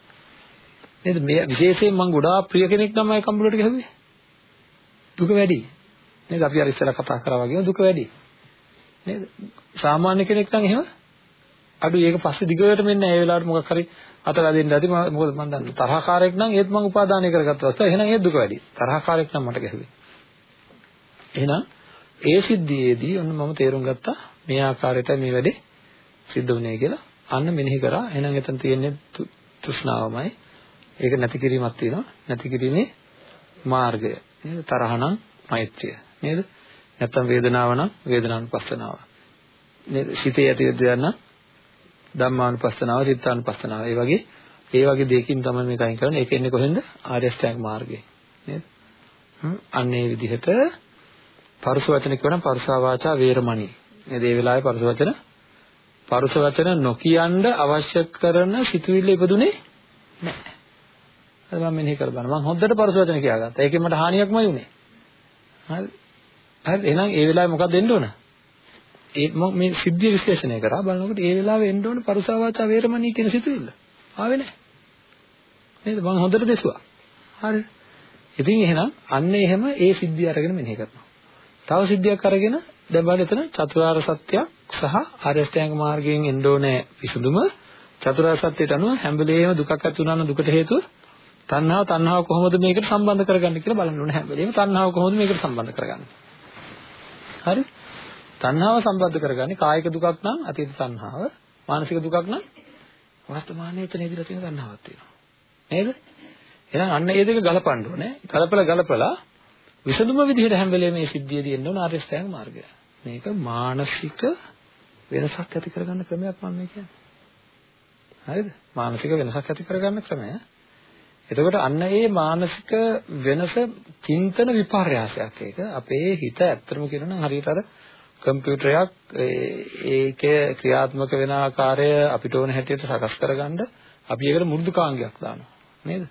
නේද? මේ විශේෂයෙන් මම ගොඩාක් ප්‍රිය කෙනෙක් නම් මම කම්බුලට ගහුවේ. දුක වැඩි. නේද? අපි අර ඉස්සෙල්ලා කතා කරා වගේ දුක වැඩි. නේද? සාමාන්‍ය කෙනෙක් නම් එහෙම. අඩුයි ඒක පස්සේ දිගට මෙන්න ඒ වෙලාවට මොකක් හරි අතලා දෙන්න ඇති. මොකද මම දන්නේ තරහකාරයෙක් නම් ඒත් මම උපාදානය කරගත්තා තමයි එහෙනම් ඒ දුක වැඩි. තරහකාරයෙක් නම් මට ගැහුවේ. එහෙනම් ඒ සිද්ධියේදී ඔන්න මම තේරුම් ගත්තා මේ ආකාරයට මේ වැඩේ සිද්ධ වුණේ කියලා අන්න මෙනෙහි කරා එහෙනම් එතන තියෙන්නේ තෘෂ්ණාවමයි ඒක නැති කිරීමක් තියෙනවා නැති කිරීමේ මාර්ගය නේද තරහනම් මෛත්‍රිය නේද නැත්තම් වේදනාව නම් වේදනානුපස්සනාව. නේද? සිතේ ඇති දෙයක් නම් ධම්මානුපස්සනාව, චිත්තානුපස්සනාව. ඒ වගේ ඒ වගේ දෙයකින් තමයි මේක අයින් කරන්නේ. ඒක එන්නේ කොහෙන්ද? ආර්ය අෂ්ටාංග මාර්ගයේ. නේද? අන්න ඒ විදිහට පරුස වචන කියවනම් පරුසා වාචා වේරමණී. නේද? ඒ වෙලාවේ පරුස වචන පරුස වචන නොකියන්න අවශ්‍ය කරන සිතුවිල්ල ඉපදුනේ නැහැ. හරි මම මෙනෙහි කර බලන්න. මම හොද්දට පරුස වචන කියාගත්තා. ඒකෙන් මට හානියක්මයි උනේ. හරි. හරි එහෙනම් ඒ වෙලාවේ මොකක්ද වෙන්න ඕන? ඒ මේ සිද්ධිය විශ්ලේෂණය කරා බලනකොට ඒ වෙලාවේ එන්න ඕන පරුසා වාචා වේරමණී කියන සිතුවිල්ල. ආවේ නැහැ. නේද? මම හොඳට දෙසුවා. හරි. ඉතින් එහෙනම් අන්න එහෙම ඒ සිද්ධිය අරගෙන මෙනෙහි කරනවා. තව සිද්ධියක් අරගෙන දැන් බලන්න එතන චතුරාර්ය සත්‍යයක් සහ ආර්ය අෂ්ටාංග මාර්ගයෙන් එන්න ඕනේ විසඳුම චතුරාර්ය සත්‍යයට අනුව හැම වෙලේම දුකක් ඇති වුණා නම් දුකට හේතුව තණ්හාව තණ්හාව කොහොමද මේකට සම්බන්ධ කරගන්නේ කියලා බලන්න ඕනේ හැම වෙලේම තණ්හාව කොහොමද මේකට සම්බන්ධ කරගන්නේ හරි? තණ්හාව සම්බන්ධ කරගන්නේ කායික දුකක් නම් අතීත තණ්හාව, මානසික දුකක් නම් වර්තමානයේ එතන ඉදිරිය තියෙන තණ්හාවක් තියෙනවා. නේද? එහෙනම් අන්න ඒ දෙක ගලපන්න ඕනේ. ගලපලා ගලපලා විසඳුම විදිහට හැම වෙලේම මේ සිද්ධියදී එන්න ඕන ආර්ය ස්ථාංග මාර්ගය. මේක මානසික වෙනසක් ඇති කරගන්න ක්‍රමයක් මම මේ කියන්නේ. හරිද? මානසික වෙනසක් ඇති කරගන්න ක්‍රමය. එතකොට අන්න ඒ මානසික වෙනස චින්තන විපර්යාසයක් ඒක. අපේ හිත ඇත්තම කියනවා නම් හරියට අර කම්පියුටරයක් ඒකේ ක්‍රියාත්මක වෙන ආකාරය අපිට ඕන හැටියට සකස් කරගන්න අපි ඒකට මෘදුකාංගයක් දානවා. නේද?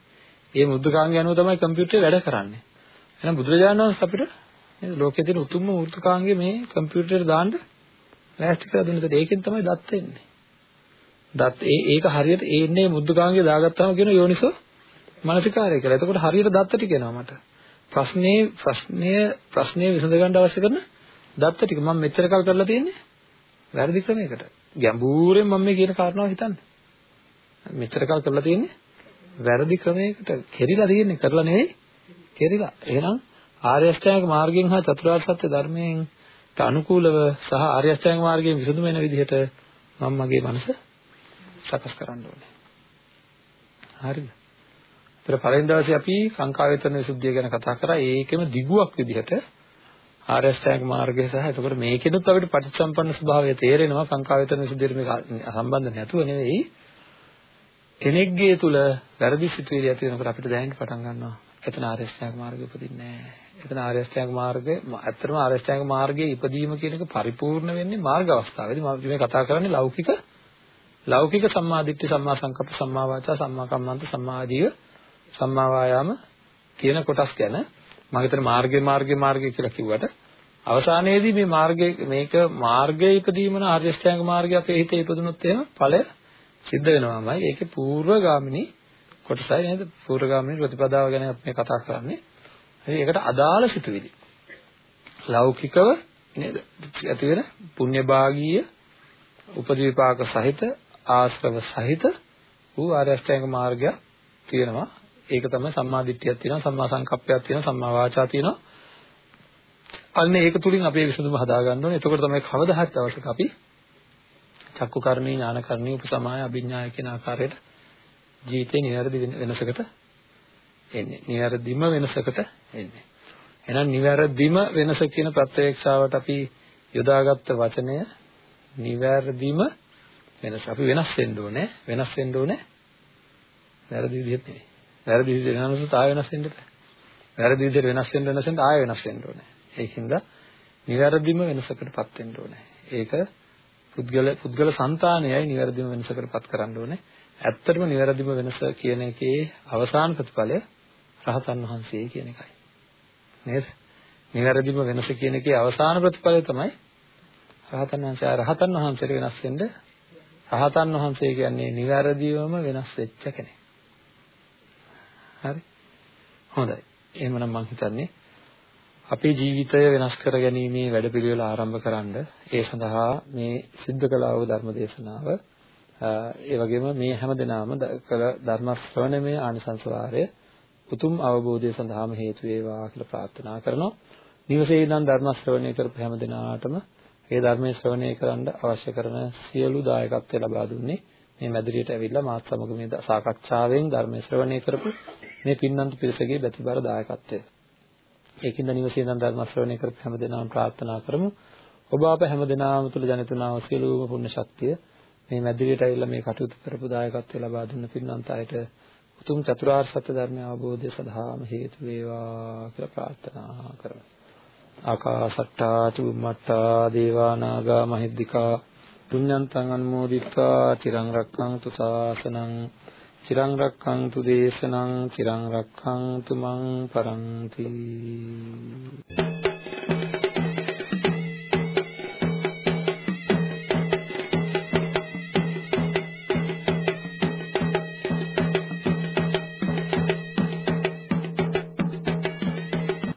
ඒ මෘදුකාංගය අනුව තමයි කම්පියුටරේ වැඩ කරන්නේ. එහෙනම් බුදුරජාණන් වහන්සේ අපිට නේද ලෝකයේ තියෙන උතුම්ම මෘදුකාංගය මේ කම්පියුටරේ දාන්න ලෑස්ති කරලා දුන්නද ඒකෙන් තමයි දත් එන්නේ. දත් ඒ ඒක හරියට ඒ ඉන්නේ මෘදුකාංගය දාගත්තාම කියන යෝනිසෝ මානසිකාරය කියලා. එතකොට හරියට දත්ත ටික එනවා මට. ප්‍රශ්නේ ප්‍රශ්නය ප්‍රශ්නේ විසඳ ගන්න අවශ්‍ය කරන දත්ත ටික මම මෙච්චර කල් කරලා තියෙන්නේ වැරදි ක්‍රමයකට. ගැඹුරෙන් මම මේ කියන කාරණාව හිතන්නේ. මෙච්චර කල් කරලා තියෙන්නේ වැරදි ක්‍රමයකට කෙරිලා තියෙන්නේ කරලා නෙවෙයි කෙරිලා. එහෙනම් ආර්ය අෂ්ටාංග මාර්ගයෙන් හා චතුරාර්ය සත්‍ය ධර්මයෙන් අනුකූලව සහ ආර්ය අෂ්ටාංග මාර්ගයෙන් විසඳුම වෙන විදිහට මම මගේ මනස සකස් කරන්න ඕනේ. හරිද? ඒතර පළවෙනි දවසේ අපි සංකායතන විසුද්ධිය ගැන කතා කරා. ඒකෙම දිගුවක් විදිහට ආර්ය අෂ්ටාංග මාර්ගය සහ එතකොට මේකෙනුත් අපිට පටිච්චසම්පන්න ස්වභාවය තේරෙනවා සංකායතන විසුද්ධියට මේක සම්බන්ධ නැතුව නෙවෙයි. කෙනෙක්ගේ තුල වැරදි සිතුවිලි ඇති වෙනකොට අපිට දැනෙන්න පටන් ගන්නවා. එතන ආර්ය අෂ්ටාංග මාර්ගය උපදින්නේ නැහැ. එතන ආර්ය අෂ්ටාංග මාර්ගය ඇත්තටම ආර්ය අෂ්ටාංග මාර්ගයේ ඉපදීම කියන එක පරිපූර්ණ වෙන්නේ මාර්ග අවස්ථාවේදී. මම මේ කතා කරන්නේ ලෞකික ලෞකික සම්මාදිට්ඨි සම්මා සංකප්ප සම්මා වාචා සම්මා කම්මන්ත සම්මා ආජීව සම්මා වායාම කියන කොටස් ගැන මම හිතන මාර්ගය මාර්ගය මාර්ගය කියලා කිව්වට අවසානයේදී මේ මාර්ගය මේක මාර්ගයේ ඉදීම න ආර්ය ශ්‍රැංග මාර්ගය අපේ හිතේ ඉපදුනොත් එහෙම ඵලය සිද්ධ වෙනවාමයි. ඒකේ పూర్වගාමිනී කොටසයි නේද? పూర్වගාමිනී ප්‍රතිපදාව ගැන අපි මේ කතා කරන්නේ. ඉතින් ඒකට අදාළ සිතුවිලි. ලෞකිකව නේද? ඇති වෙන පුණ්‍යභාගීය උපදීපාක සහිත ආශ්‍රව සහිත වූ ආර්ය අෂ්ටාංග මාර්ගය තියෙනවා. ඒක තමයි සම්මා දිට්ඨියක් තියෙනවා, සම්මා සංකප්පයක් තියෙනවා, සම්මා වාචා තියෙනවා. අන්න ඒක තුලින් අපේ විසඳුම හදා ගන්න ඕනේ. එතකොට තමයි කවදා හරි දවසක අපි චක්කු කර්ණී, ඥාන කර්ණී, උපසමාය, අභිඥාය කියන ආකාරයට ජීවිතේ නිවැරදි වෙනසකට එන්නේ. නිවැරදිම වෙනසකට එන්නේ. එහෙනම් නිවැරදිම වෙනස කියන ප්‍රත්‍යක්ෂාවට අපි යොදාගත්ත වචනය නිවැරදිම වෙනස. අපි වෙනස් වෙන්න ඕනේ. වෙනස් වෙන්න ඕනේ. වැරදි විදිහට නෙවෙයි. වැරදි විදිහට වෙනස් ආය වෙනස් වෙන්න බෑ. වැරදි විදිහට වෙනස් වෙන්න වෙනස් වෙන්න ආය වෙනස් වෙන්න ඕනේ. ඒකින්ද නිවැරදිම වෙනසකටපත් වෙන්න ඕනේ. ඒක පුද්ගල පුද්ගල సంతානයයි නිවැරදිම වෙනසකටපත් කරන්න ඕනේ. ඇත්තටම නිවැරදිම වෙනස කියන එකේ අවසාන ප්‍රතිඵලය රහතන් වහන්සේ කියන එකයි. නේද? නිවැරදිම වෙනස කියන එකේ අවසාන ප්‍රතිඵලය තමයි රහතන් වහන්සේ. රහතන් වහන්සේට වෙනස් වෙන්න රහතන් වහන්සේ කියන්නේ නිවැරදිවම වෙනස් වෙච්ච කෙනෙක්. හරි? හොඳයි. එහෙමනම් මම හිතන්නේ අපේ ජීවිතය වෙනස් කර ගැනීමේ වැඩපිළිවෙල ආරම්භ කරන්න ඒ සඳහා මේ සිද්ධ කළා වූ ධර්ම දේශනාව ඒ වගේම මේ හැම දිනම කළ ධර්ම ශ්‍රවණමය ආනිසංස වාරය උතුම් අවබෝධය සඳහාම හේතු වේවා කියලා ප්‍රාර්ථනා කරනවා. නිවසේ ඉඳන් ධර්ම ශ්‍රවණය කරපු හැම දිනාටම ඒ ධර්මයේ ශ්‍රවණය කරන්න අවශ්‍ය කරන සියලු දායකත්වය ලබා දුන්නේ මේ මැදිරියට ඇවිල්ලා මාත් සමග මේ සාකච්ඡාවෙන් ධර්මයේ ශ්‍රවණය කරපු මේ පින්නන්ත පිරිසගේ බැතිබර දායකත්වය. ඒකින්ද නිවසේ ඉඳන් ධර්ම ශ්‍රවණය කරපු හැම දිනම ප්‍රාර්ථනා කරමු. ඔබ අප හැම දිනම තුල ජනිතුනා වූ සියලුම පුණ්‍ය ශක්තිය මේ මැදිරියට ඇවිල්ලා මේ කටයුතු කරපු දායකත්වය ලබා දුන්න පින්නන්ත අයට උතුම් චතුරාර්ය සත්‍ය ධර්මය අවබෝධය සඳහාම හේතු වේවා කියලා ප්‍රාර්ථනා කරමු. ආකාසට්ටා චුම්මට්ටා දේවා නාග මහිද්దికා පුඤ්ඤන්තං අනුමෝදිත්වා චිරං රක්ඛන්තු සාසනං චිරං රක්ඛන්තු දේශනං චිරං රක්ඛන්තු මං පරන්ති